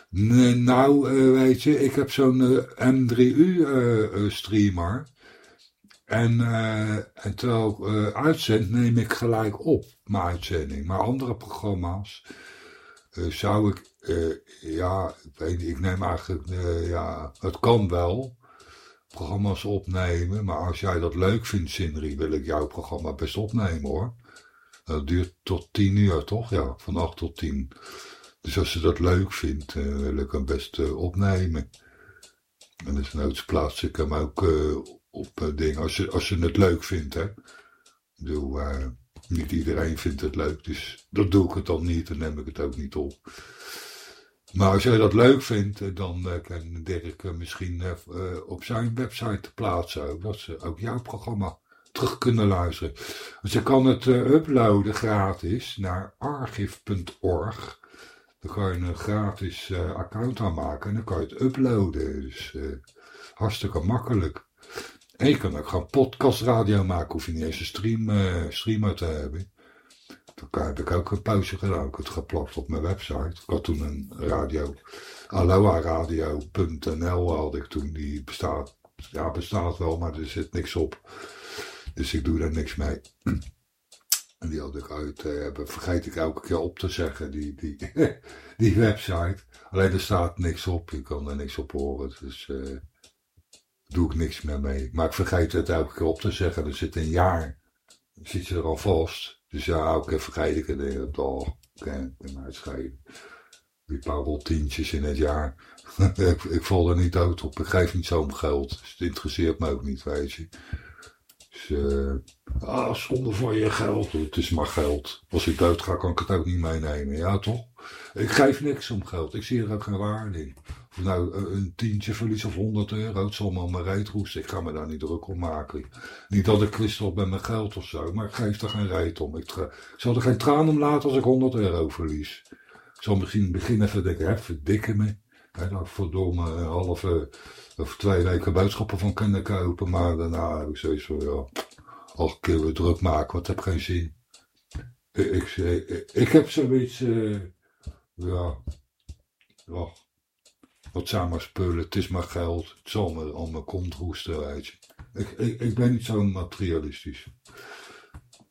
Nou, uh, weet je, ik heb zo'n uh, M3U-streamer. Uh, en, terwijl ik uitzend, neem ik gelijk op mijn uitzending. Maar andere programma's zou ik, ja, ik ik neem eigenlijk, ja, het kan wel programma's opnemen. Maar als jij dat leuk vindt, Sindri, wil ik jouw programma best opnemen hoor. Dat duurt tot tien uur, toch? Ja, van acht tot tien. Dus als je dat leuk vindt, uh, wil ik hem best uh, opnemen. En dus noods plaats ik hem ook uh, op dingen. Als je, als je het leuk vindt, hè. Ik niet iedereen vindt het leuk. Dus dat doe ik het dan niet. Dan neem ik het ook niet op. Maar als jij dat leuk vindt, eh, dan uh, kan Dirk uh, misschien op zijn website plaatsen. Dat ze ook jouw programma terug kunnen luisteren. Dus je kan het uploaden gratis naar archive.org. Dan kan je een gratis account aanmaken en dan kan je het uploaden. Dus hartstikke makkelijk. En je kan ook gewoon podcastradio maken, hoef je niet eens een stream, streamer te hebben. Toen heb ik ook een pauze gedaan. Ik heb het geplakt op mijn website. Ik had toen een radio, aloha-radio.nl had ik toen. Die bestaat, ja bestaat wel, maar er zit niks op. Dus ik doe daar niks mee. En die had ik uit, eh, vergeet ik elke keer op te zeggen, die, die, die website. Alleen er staat niks op, je kan er niks op horen. Dus uh, doe ik niks meer mee. Maar ik vergeet het elke keer op te zeggen. Er zit een jaar, zit je er al vast. Dus ja, elke keer vergeet ik het. Ik toch, ik kan uitscheiden. Die paar tientjes in het jaar. ik, ik val er niet dood op. Ik geef niet zo om geld. Dus het interesseert me ook niet, weet je. Dus, uh, ah, zonde voor je geld. Het is maar geld. Als ik dood ga, kan ik het ook niet meenemen. Ja, toch? Ik geef niks om geld. Ik zie er ook geen waarde in. Nou een tientje verlies of 100 euro, het zal me al mijn reet roesten. Ik ga me daar niet druk om maken. Niet dat ik kwist met mijn geld of zo, maar ik geef er geen reet om. Ik, zal er geen traan om laten als ik 100 euro verlies. Ik zal misschien in het begin even hè, verdikken me. Hè, dat ik verdomme een halve of twee weken boodschappen van kunnen kopen. Maar daarna heb ik zoiets van, ja, al een keer weer druk maken, het heb geen zin. Ik, ik, ik heb zoiets, uh, ja, ja, wat zijn maar spullen, het is maar geld, het zal me al mijn kont roesten, je. Ik, ik, ik ben niet zo materialistisch.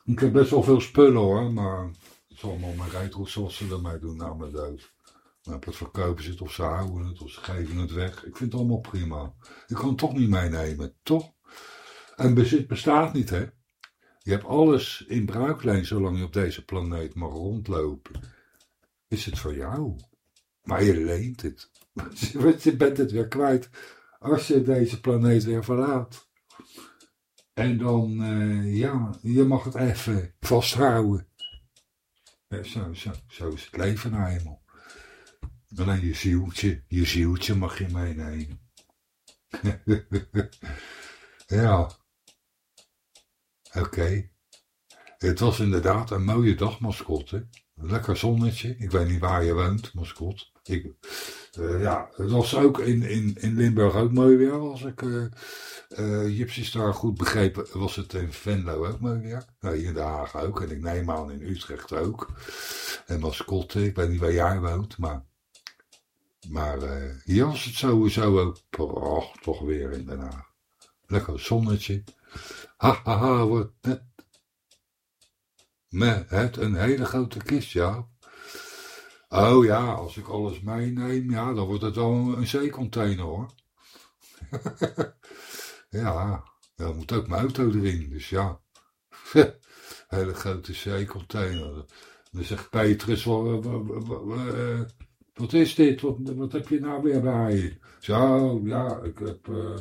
Ik heb best wel veel spullen hoor, maar het zal me mijn rijtroes zoals ze ermee doen na mijn dood. Maar het verkopen ze het of ze houden het of ze geven het weg. Ik vind het allemaal prima. Ik kan het toch niet meenemen, toch? En bezit bestaat niet, hè? Je hebt alles in bruiklijn zolang je op deze planeet mag rondlopen. Is het voor jou? Maar je leent het. Want je bent het weer kwijt als je deze planeet weer verlaat. En dan, uh, ja, je mag het even vasthouden. zo, zo, zo is het leven nou eenmaal. Alleen je zieltje, je zieltje mag je meenemen. ja. Oké. Het was inderdaad een mooie dag, mascotte. Lekker zonnetje. Ik weet niet waar je woont, mascot. Ik, uh, ja, het was ook in, in, in Limburg ook mooi weer. Als ik uh, uh, Gypsy Star goed begrepen, was het in Venlo ook mooi weer. Nou, hier in Den Haag ook. En ik neem aan in Utrecht ook. En mascotte, ik weet niet waar jij woont, maar... Maar hier was het sowieso ook prachtig weer in Den Haag. Lekker zonnetje. Ha, ha, ha, wordt net met het een hele grote kist, ja. Oh ja, als ik alles meeneem, ja, dan wordt het wel een zeecontainer hoor. ja, dan moet ook mijn auto erin, dus ja. hele grote zeecontainer. Dan zegt Petrus, wat, wat is dit? Wat, wat, heb je nou weer bij je? Zo, ja, ik heb uh,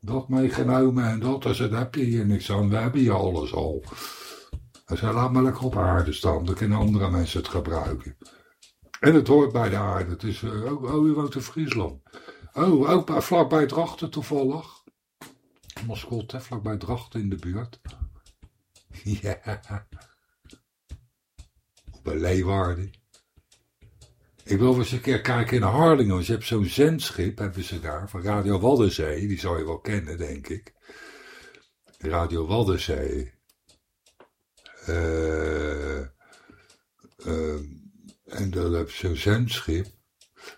dat meegenomen en dat, dus daar heb je hier niks aan. We hebben hier alles al. Hij zei, laat maar lekker op aarde staan, dan kunnen andere mensen het gebruiken. En het hoort bij de aarde. Het is, oh, oh, u woont in Friesland. Oh, ook bij, vlakbij Drachten toevallig. Moskot, hè, vlakbij Drachten in de buurt. ja. Of bij Leeuwarden. Ik wil wel eens een keer kijken in Harlingen, want je hebt zo'n zendschip, hebben ze daar, van Radio Waddenzee, die zou je wel kennen, denk ik. Radio Waddenzee. Uh, uh, en dan heb je zo'n zendschip.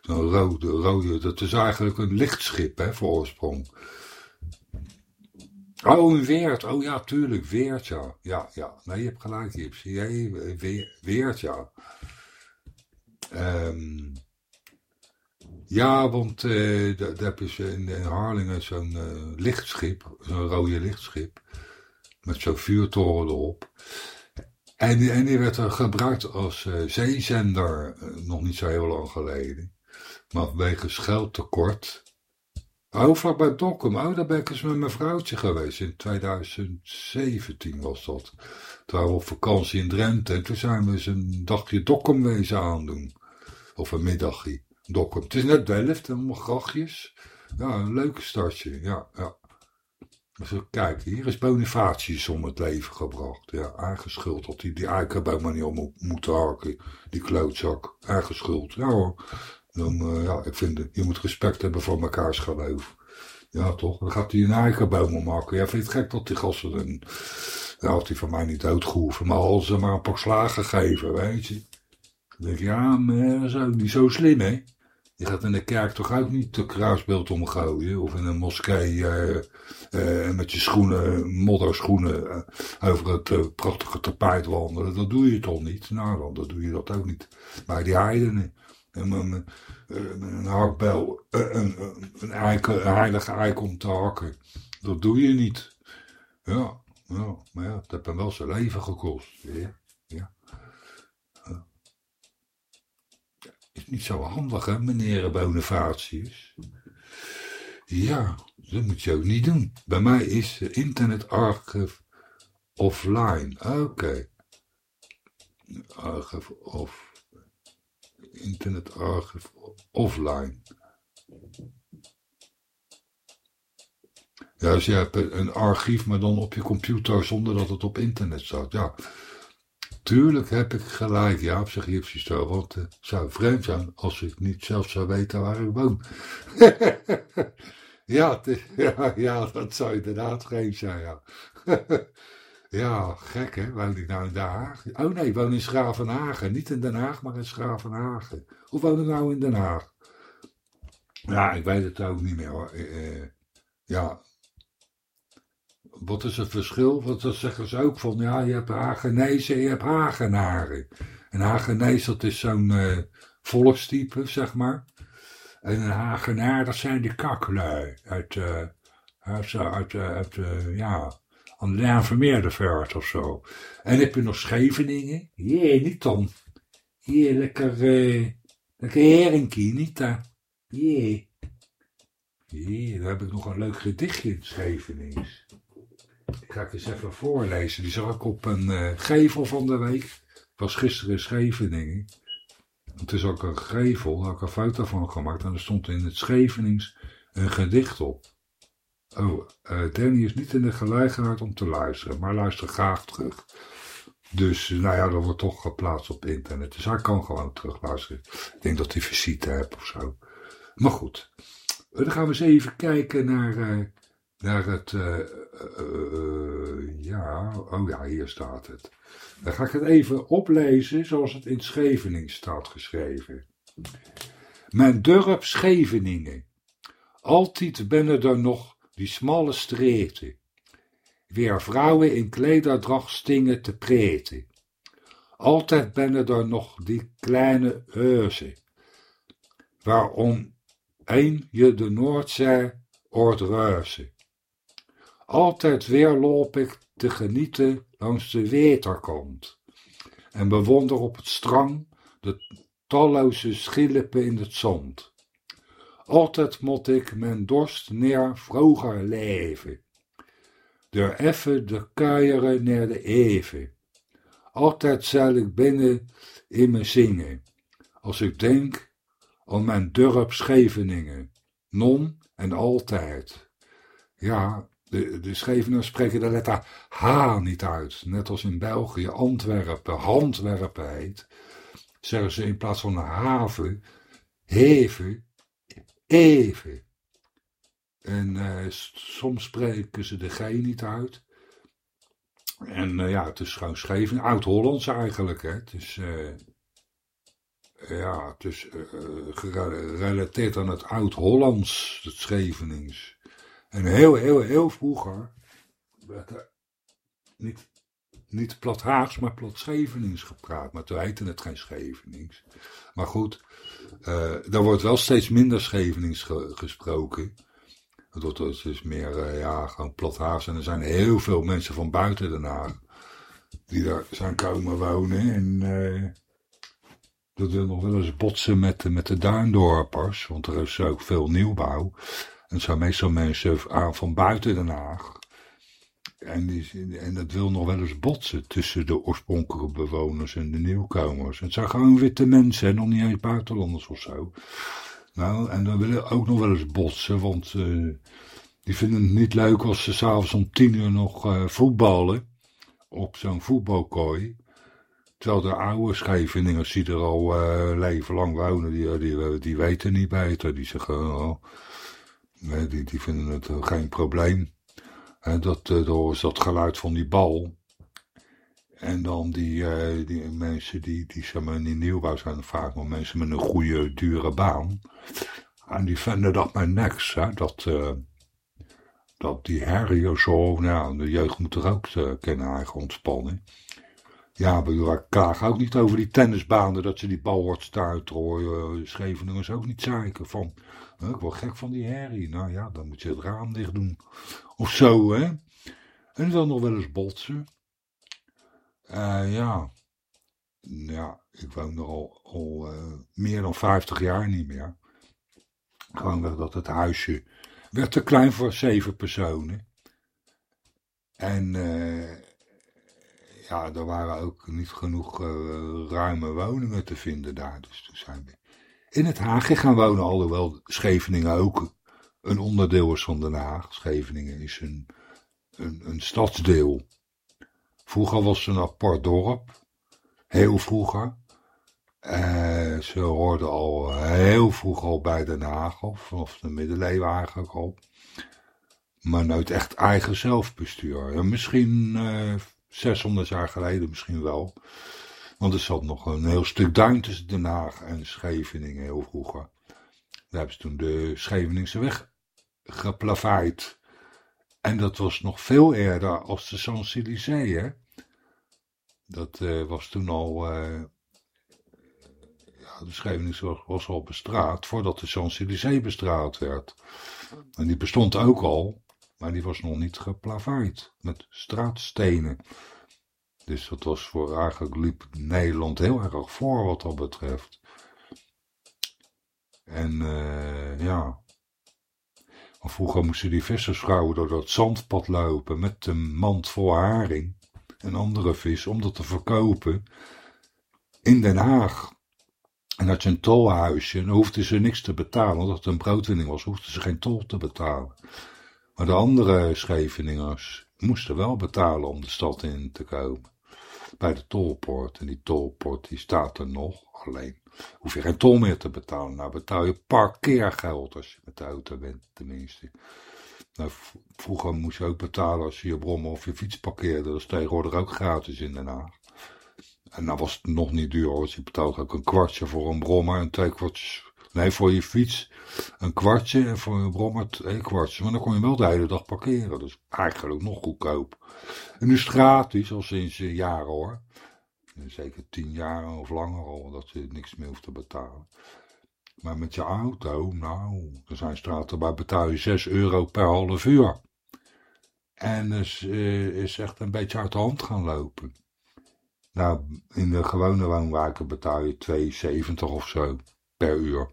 Zo'n rode, rode, dat is eigenlijk een lichtschip, hè, voor oorsprong. Oh, een Weert. Oh ja, tuurlijk, Weert, ja. Ja, ja. Nee, je hebt gelijk, je hebt nee, Weert, ja. Um, ja, want uh, daar heb je in, in Harlingen zo'n uh, lichtschip, zo'n rode lichtschip, met zo'n vuurtoren erop. En, die werd er gebruikt als uh, zeezender uh, nog niet zo heel lang geleden. Maar vanwege geldtekort. Oh, vlak bij Dokkum. Oh, daar ben ik eens met mijn vrouwtje geweest. In 2017 was dat. Toen waren we op vakantie in Drenthe. En toen zijn we eens een dagje Dokkum wezen aandoen. Of een middagje. Dokkum. Het is net Delft, allemaal grachtjes. Ja, een leuke stadje. Ja, ja. Kijk, hier is Bonifatius om het leven gebracht. Ja, eigen schuld. Dat hij die eikenboom maar niet om moet, moet haken. Die klootzak. Eigen schuld. Ja hoor. Dan, uh, ja, ik vind, je moet respect hebben voor mekaars geloof. Ja, toch? Dan gaat hij een eikenboom omhakken. Ja, vind je het gek dat die gasten. Ja, had hij van mij niet doodgehoeven. Maar al ze maar een pak slagen geven, weet je. Dan denk je, ja, maar zo, niet zo slim, hè? Je gaat in de kerk toch ook niet de kruisbeeld omgooien. Of in een moskee uh, uh, met je schoenen, modderschoenen, uh, over het prachtige tapijt wandelen. Dat doe je toch niet? Nou, dan doe je dat ook niet. Maar die heidenen. En een, een hakbel, een, een, een, een heilige eik om te hakken. Dat doe je niet. Ja, maar ja, het heeft hem wel zijn leven gekost. Ja. Is niet zo handig, hè, meneer Bonifatius? Ja, dat moet je ook niet doen. Bij mij is internetarchive offline. Oké. Okay. Archive of... Internetarchive offline. Ja, dus je hebt een archief, maar dan op je computer zonder dat het op internet staat. Ja, tuurlijk heb ik gelijk, ja, zijn Egyptisch zo. Want het zou vreemd zijn als ik niet zelf zou weten waar ik woon. ja, ja, ja, dat zou inderdaad vreemd zijn, ja. ja, gek hè, woon ik nou in Den Haag? Oh nee, ik woon in Schravenhagen. Niet in Den Haag, maar in Schravenhagen. Hoe woon ik nou in Den Haag? Ja, ik weet het ook niet meer hoor. Uh, ja, wat is het verschil? Want dat zeggen ze ook van, ja, je hebt Hagenezen en je hebt Hagenaren. En Hagenees, dat is zo'n uh, volkstype, zeg maar. En een Hagenaar, dat zijn de kaklui uit, uh, uit, uit, uit uh, ja, aan de of zo. En heb je nog Scheveningen? Jee, niet dan. Hier, lekker, uh, lekker heringkie, niet daar. Jee. Jee, daar heb ik nog een leuk gedichtje in Schevenings. Ik ga ik eens even voorlezen. Die zag ik op een uh, gevel van de week. Ik was gisteren in Scheveningen. Het is ook een gevel, heb ik een foto van gemaakt. En er stond in het Schevenings een gedicht op. Oh, uh, Danny is niet in de gelegenheid om te luisteren, maar luister graag terug. Dus, nou ja, dat wordt toch geplaatst op internet. Dus hij kan gewoon terug luisteren. Ik denk dat hij visite hebt of zo. Maar goed, dan gaan we eens even kijken naar, naar het, uh, ja, oh ja, hier staat het. Dan ga ik het even oplezen zoals het in Scheveningen staat geschreven. Mijn dorp Scheveningen. Altijd ben er nog die smalle streten, weer vrouwen in klederdracht stingen te preten. Altijd ben er nog die kleine huizen, waarom een je de Noordzee hoort ruisen. Altijd weer loop ik te genieten langs de waterkant en bewonder op het strand de talloze schillippen in het zand. Altijd moet ik mijn dorst neer vroeger leven. Door effe de kuieren naar de even. Altijd zal ik binnen in me zingen, als ik denk aan mijn dorp Scheveningen, non en altijd. Ja, de, de spreken de letter H niet uit, net als in België Antwerpen, Handwerpen heet. Zeggen ze in plaats van haven, heven, even. En uh, soms spreken ze de G niet uit. En uh, ja, het is gewoon Scheveningen, oud-Hollands eigenlijk. Hè. Het is, uh, ja, het is gerelateerd aan het oud-Hollands, het Schevenings. En heel, heel, heel vroeger werd er niet, niet plat Haags, maar plat Schevenings gepraat. Maar toen heette het geen Schevenings. Maar goed, uh, er wordt wel steeds minder Schevenings gesproken. Dat is dus meer, uh, ja, gewoon plat En er zijn heel veel mensen van buiten Den die daar zijn komen wonen. En uh, dat wil nog wel eens botsen met, met de Duindorpers, want er is ook veel nieuwbouw. En het zijn meestal mensen aan van buiten Den Haag. En, die, en dat wil nog wel eens botsen tussen de oorspronkelijke bewoners en de nieuwkomers. Het zijn gewoon witte mensen en nog niet eens buitenlanders of zo. Nou, en dan willen ook nog wel eens botsen, want uh, die vinden het niet leuk als ze s'avonds om tien uur nog uh, voetballen op zo'n voetbalkooi. Terwijl de oude Scheveningers die er al uh, leven lang wonen, die, die, die weten niet beter. Die zeggen, oh, nee, die, die vinden het geen probleem. En dat, uh, door dat geluid van die bal. En dan die, uh, die mensen die, die zeg maar, in die nieuwbouw zijn vaak wel mensen met een goede, dure baan. En die vinden dat maar niks. Dat, uh, dat die herrie zo, nou, de jeugd moet er ook uh, kennen eigen ontspannen. Ja, we klagen ook niet over die tennisbanen, dat ze die bal hoort stuiten hoor. Scheveningers ook niet zeiken van, ik word gek van die herrie. Nou ja, dan moet je het raam dicht doen. Of zo, hè. En dan nog wel eens botsen. Uh, ja. Ja, ik woon er al, al uh, meer dan 50 jaar niet meer. Gewoon dat het huisje werd te klein voor zeven personen. En ja, er waren ook niet genoeg ruime woningen te vinden daar. Dus toen zijn we in het Haagje gaan wonen, alhoewel Scheveningen ook een onderdeel is van Den Haag. Scheveningen is een, een, een stadsdeel. Vroeger was het een apart dorp, heel vroeger. Uh, ze hoorden al heel vroeg al bij Den Haag, of vanaf de middeleeuwen eigenlijk al. Maar nooit echt eigen zelfbestuur. Misschien eh, 600 jaar geleden misschien wel. Want er zat nog een heel stuk duin tussen Den Haag en Scheveningen heel vroeger. Daar hebben ze toen de Scheveningse weg geplaveid. En dat was nog veel eerder als de Champs-Élysées. Dat uh, was toen al... Uh, ja, de Scheveningse was, was al bestraat voordat de Champs-Élysées bestraat werd. En die bestond ook al, maar die was nog niet geplaveid met straatstenen. Dus dat was voor eigenlijk liep Nederland heel erg voor wat dat betreft. En uh, ja, vroeger moesten die vissersvrouwen door dat zandpad lopen met een mand vol haring en andere vis om dat te verkopen in Den Haag. En had je een tolhuisje, dan hoefden ze niks te betalen, omdat het een broodwinning was, hoefden ze geen tol te betalen. Maar de andere Scheveningers moesten wel betalen om de stad in te komen. Bij de tolpoort. En die tolpoort die staat er nog. Alleen hoef je geen tol meer te betalen. Nou betaal je parkeergeld als je met de auto bent tenminste. Nou, vroeger moest je ook betalen als je je brommer of je fiets parkeerde. Dat is tegenwoordig ook gratis in Den Haag. En nou was het nog niet duur want je betaalt ook een kwartje voor een brommer en twee kwartjes Nee, voor je fiets een kwartje en voor je brommer twee kwartje. Maar dan kon je wel de hele dag parkeren. Dus eigenlijk nog goedkoop. En nu is gratis, al sinds jaren hoor. Zeker tien jaar of langer al, dat je niks meer hoeft te betalen. Maar met je auto, nou, er zijn straten waar betaal je 6 euro per half uur. En is, uh, is echt een beetje uit de hand gaan lopen. Nou, in de gewone woonwijken betaal je 2,70 of zo per uur.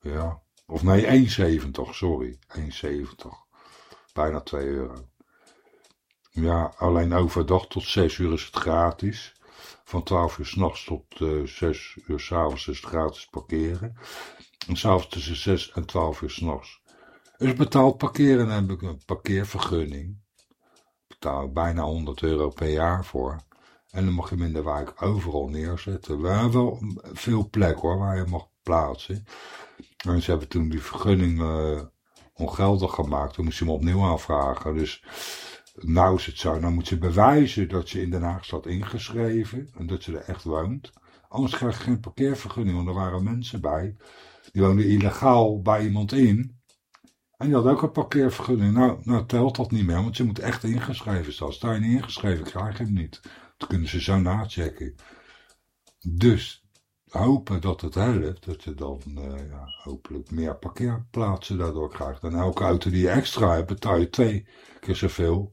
Ja, of nee, 1,70, sorry. 1,70. Bijna 2 euro. Ja, alleen overdag tot 6 uur is het gratis. Van 12 uur s'nachts tot uh, 6 uur s'avonds is het gratis parkeren. En s'avonds tussen 6 en 12 uur s'nachts. Dus betaald parkeren heb ik een parkeervergunning. Betaal bijna 100 euro per jaar voor. En dan mag je hem in de wijk overal neerzetten. We hebben wel veel plek hoor, waar je mag plaatsen. En ze hebben toen die vergunning uh, ongeldig gemaakt. Toen moest je hem opnieuw aanvragen. Dus nou is het zo. Nou moet je bewijzen dat je in Den Haag staat ingeschreven. En dat je er echt woont. Anders krijg je geen parkeervergunning. Want er waren mensen bij. Die woonden illegaal bij iemand in. En die had ook een parkeervergunning. Nou, nou telt dat niet meer. Want je moet echt ingeschreven staan. Sta je niet ingeschreven, krijg je hem niet. Kunnen ze zo nachecken. Dus hopen dat het helpt, dat je dan uh, ja, hopelijk meer parkeerplaatsen daardoor krijgt. En elke auto die je extra hebt, betaal je twee keer zoveel.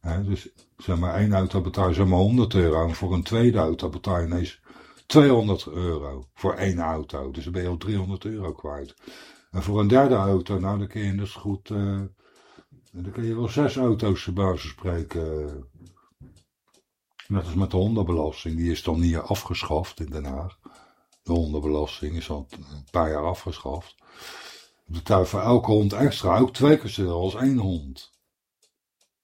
He, dus zeg maar, één auto betaal je zeg maar 100 euro. En voor een tweede auto betaal je ineens 200 euro voor één auto. Dus dan ben je al 300 euro kwijt. En voor een derde auto, nou dan kun je dus goed... Uh, dan kun je wel zes auto's basis spreken Net als met de hondenbelasting, die is dan hier afgeschaft in Den Haag. De hondenbelasting is al een paar jaar afgeschaft. Je voor elke hond extra, ook twee keer zoveel als één hond.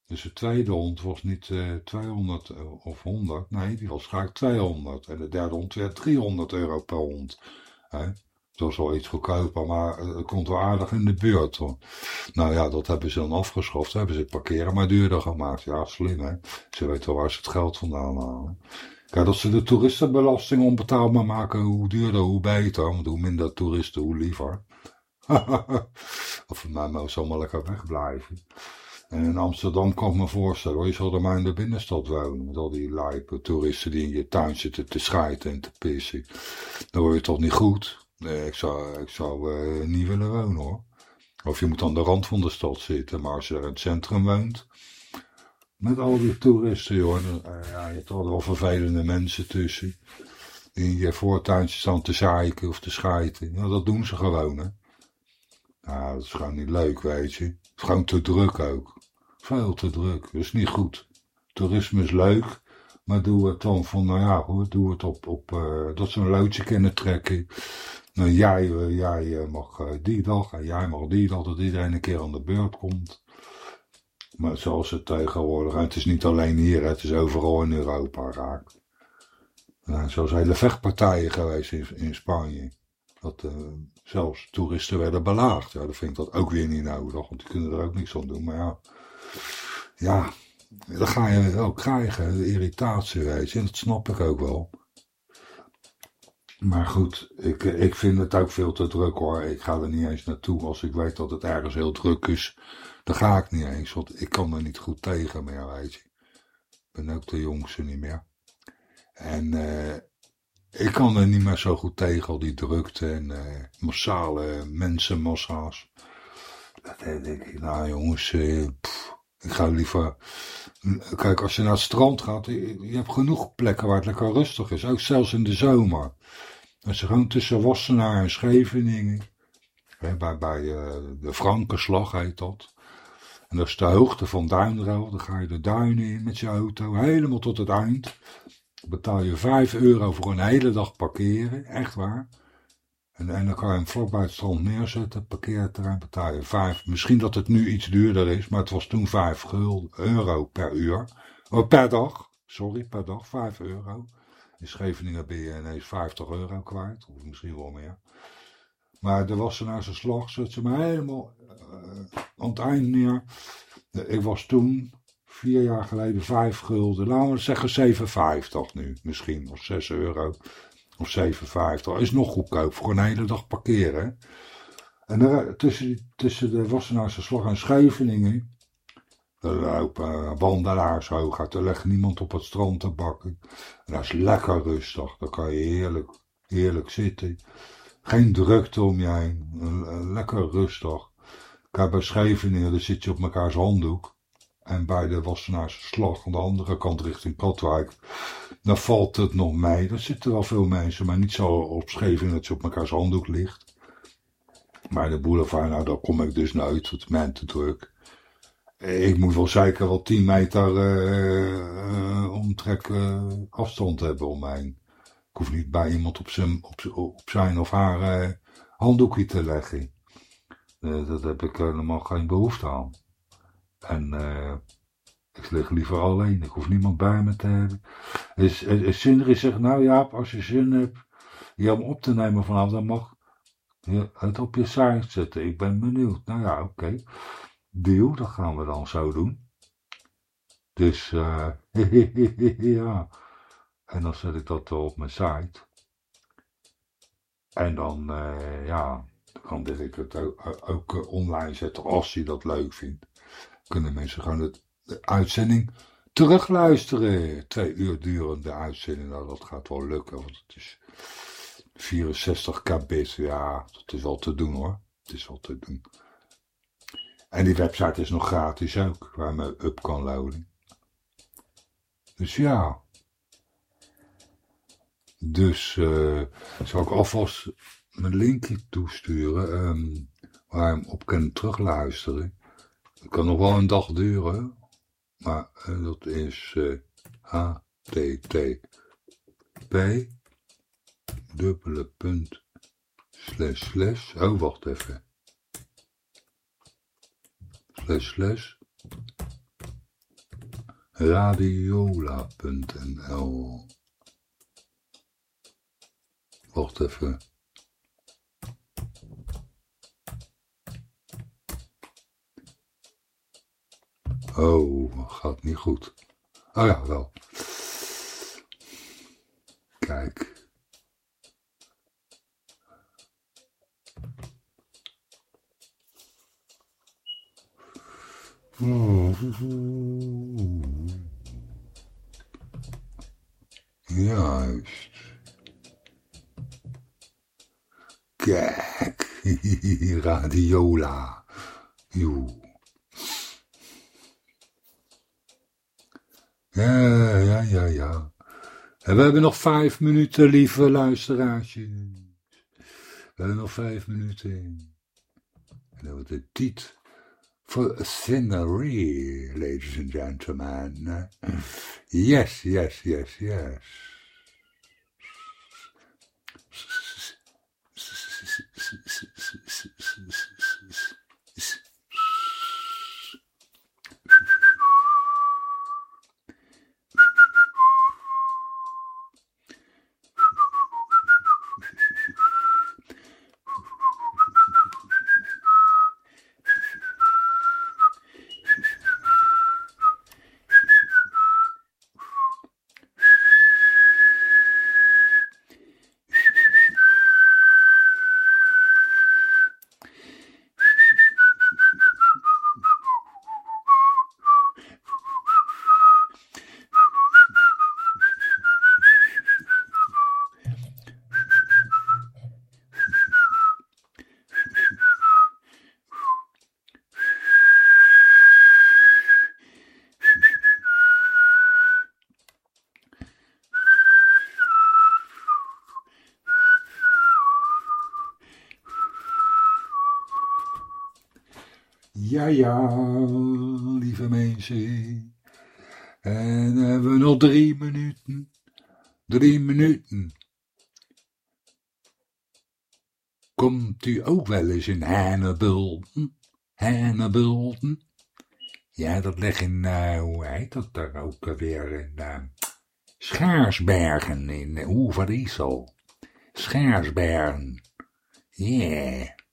Dus de tweede hond was niet uh, eh, 200 eh, of 100, nee, die was graag 200. En de derde hond werd 300 euro per hond. Dat was wel iets goedkoper, maar het komt wel aardig in de buurt. Hoor. Nou ja, dat hebben ze dan afgeschaft. Hebben ze het parkeren maar duurder gemaakt. Ja, slim hè. Ze weten wel waar ze het geld vandaan halen. Kijk, dat ze de toeristenbelasting onbetaalbaar maken, hoe duurder, hoe beter. Want hoe minder toeristen, hoe liever. of mij ze allemaal lekker wegblijven. En in Amsterdam kan ik me voorstellen, hoor, je zal er maar in de binnenstad wonen. Met al die lijpe toeristen die in je tuin zitten te schijten en te pissen. Dan word je toch niet goed. Nee, ik zou, ik zou uh, niet willen wonen hoor. Of je moet aan de rand van de stad zitten, maar als je er in het centrum woont, met al die toeristen, joh, uh, ja, je hebt al wel vervelende mensen tussen. Die in je voortuintje staan te zeiken of te schijten. Ja, dat doen ze gewoon, hè. Nou, dat is gewoon niet leuk, weet je. Het is gewoon te druk ook. Veel te druk. Dat is niet goed. Toerisme is leuk Maar doe het dan van, nou ja, hoor, doe het op, op uh, dat ze een loodje kunnen trekken. Nou, jij, uh, jij mag uh, die dag en jij mag die dag, dat iedereen een keer aan de beurt komt. Maar zoals het tegenwoordig, en het is niet alleen hier, het is overal in Europa raak. Ja, zoals hele vechtpartijen geweest in, Spanje. Dat zelfs toeristen werden belaagd. Ja, dat vind ik dat ook weer niet nodig, want die kunnen er ook niks aan doen. Maar ja, ja, dan ga je ook krijgen, de irritatie, weet je. En dat snap ik ook wel. Maar goed, ik, ik vind het ook veel te druk hoor. Ik ga er niet eens naartoe. Als ik weet dat het ergens heel druk is, dan ga ik niet eens. Want ik kan er niet goed tegen meer, weet je. Ik ben ook de jongste niet meer. En uh, ik kan er niet meer zo goed tegen, al die drukte en uh, massale mensenmassa's. Dat denk ik, nou jongens, ik ga liever... Kijk, als je naar het strand gaat, je, hebt genoeg plekken waar het lekker rustig is. Ook zelfs in de zomer. Als je gewoon tussen Wassenaar en Scheveningen, hè, bij, bij uh, de Frankenslag heet dat. En dat is de hoogte van Duinrel. Dan ga je de duinen in met je auto, helemaal tot het eind. Betaal je 5 euro voor een hele dag parkeren, echt waar. En, dan kan je hem vlakbij het strand neerzetten, parkeerterrein betaal je 5. Misschien dat het nu iets duurder is, maar het was toen 5 euro per uur. Oh, per dag, sorry, per dag 5 euro. In Scheveningen ben je ineens 50 euro kwijt, of misschien wel meer. Maar de Wassenaarse slag zet ze me helemaal uh, aan het eind neer. Ik was toen, vier jaar geleden, 5 gulden. Laten we zeggen 7,50 nu, misschien, of 6 euro. Of 7,50. Is nog goedkoop voor een hele dag parkeren. En er, tussen, tussen de Wassenaarse slag en Scheveningen. Er lopen wandelaars hoog Er legt niemand op het strand te bakken. En dat is lekker rustig. Dan kan je heerlijk, heerlijk zitten. Geen drukte om je heen. Lekker rustig. Kijk, bij Scheveningen dan zit je op mekaars handdoek. En bij de Wassenaarse slag aan de andere kant richting Katwijk dan valt het nog mee. Er zitten wel veel mensen, maar niet zo op Scheveningen dat je op elkaars handdoek ligt. Maar de boulevard, nou daar kom ik dus nooit, het is te druk. Ik moet wel zeker wel 10 meter uh, omtrek uh, afstand hebben om mij. Ik hoef niet bij iemand op zijn, op, op zijn of haar uh, handdoekje te leggen. dat heb ik helemaal geen behoefte aan. En ik lig liever alleen, ik hoef niemand bij me te hebben. Dus, Sindri zegt, nou Jaap, als je zin hebt je om op te nemen vanavond, dan mag je het op je site zetten. Ik ben benieuwd. Nou ja, oké. Okay. Deal, dat gaan we dan zo doen. Dus, uh, ja. En dan zet ik dat op mijn site. En dan, uh, ja, dan kan ik het ook, ook online zetten als je dat leuk vindt. Kunnen mensen gewoon het uitzending terugluisteren. Twee uur durende uitzending, nou dat gaat wel lukken, want het is 64 kbit. Ja, dat is wel te doen hoor. Het is wel te doen. En die website is nog gratis ook, waar je up kan loaden. Dus ja. Dus uh, zal ik alvast mijn linkje toesturen um, waar je hem op kunt terugluisteren. Kan nog wel een dag duren, maar dat is http dubbele punt slash slash. Oh wacht even. Slash slash. Radiola.nl wacht even Oh, gaat niet goed. Oh ja, wel. Kijk. Juist. Kijk, radiola. Joe. Ja, ja, ja, ja. En we hebben nog vijf minuten, lieve luisteraartjes. We hebben nog vijf minuten. En dan wordt tiet for scenery, ladies and gentlemen. Yes, yes, yes, yes. Ja, ja, lieve mensen. En hebben we nog drie minuten. Drie minuten. Komt u ook wel eens in Hannebulten? Hannebulten? Ja, dat ligt in, hoe heet dat daar ook weer, in uh, Schaarsbergen in Overijssel. Schaarsbergen. Yeah.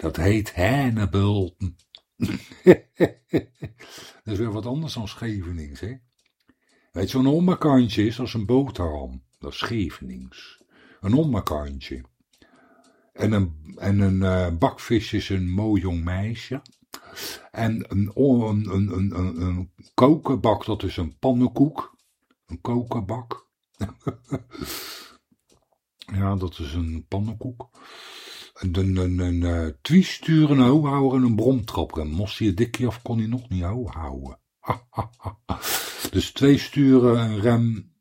Dat heet Hennebulten. dat is weer wat anders dan Schevenings, hè. Weet zo'n onderkantje is als een boterham. Dat is Schevenings. Een onderkantje. En een, en een uh, bakvis is een mooi jong meisje. En een, een, een, een, een kokenbak, dat is een pannenkoek. Een kokenbak. ja, dat is een pannenkoek een, een, een uh, twistuur, een hoehouwer en een bromtrapper. En het dikje of kon hij nog niet houden. dus twee sturen, een rem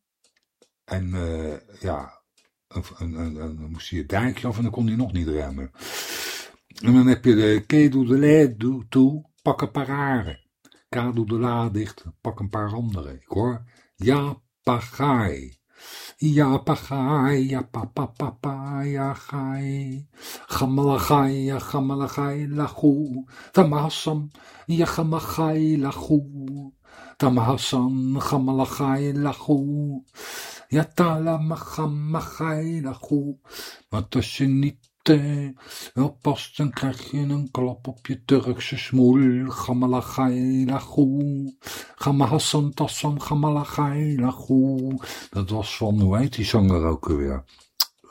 en uh, ja, een, een, een, moest hij het dijkje af en dan kon hij nog niet remmen. En dan heb je de kedoe de le toe, pak een paar haren. Kado de la dicht, pak een paar andere. Ik hoor, ja, pagaai. Ya Pachai, Ya Papa Papa, Ya Chai, Chamalachai, Ya Chamalachai lachu. Tamahasam, Ya Chamachai Lahu, Tamahasan, Chamalachai Lahu, Yatala Machamachai Lahu, Matashinit Niet oppast, dan krijg je een klap op je Turkse smoel. Gamalagai lagoe. Gamahassan tassan gamalagai lagoe. Dat was van, hoe heet die zanger ook weer?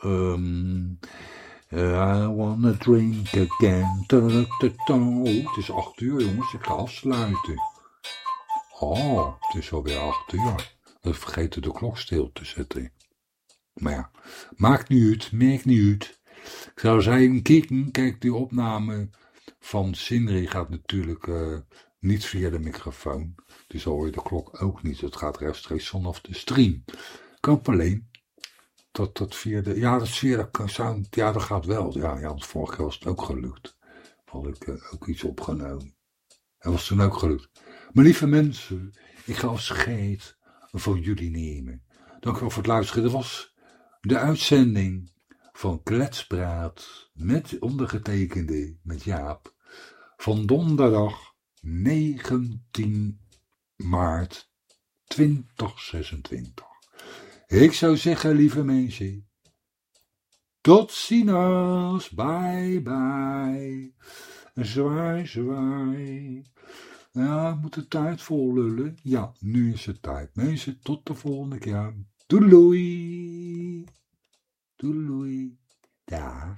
Um, uh, I wanna drink again. Oh, het is acht uur jongens, ik ga afsluiten. Oh, het is alweer acht uur. We vergeten de klok stil te zetten. Maar ja, maakt niet uit, merkt niet uit. Ik zou zeggen, kijken, kijk die opname van Sindri gaat natuurlijk uh, niet via de microfoon. Dus hoor je de klok ook niet. Het gaat rechtstreeks vanaf de stream. Hoop alleen dat dat via de... Ja, dat via de sound... Ja, dat gaat wel. Ja, ja want vorige was het ook gelukt. Had ik uh, ook iets opgenomen. En was toen ook gelukt. Maar lieve mensen, ik ga afscheid van jullie nemen. Dank u wel voor het luisteren. Dat was de uitzending van Kletspraat met ondergetekende, met Jaap, van donderdag 19 maart 2026. Ik zou zeggen, lieve mensen, tot ziens, bye bye, zwaai zwaai. Ja, moet de tijd vol lullen. Ja, nu is het tijd. Mensen, tot de volgende keer. Doei! Doei. Dag.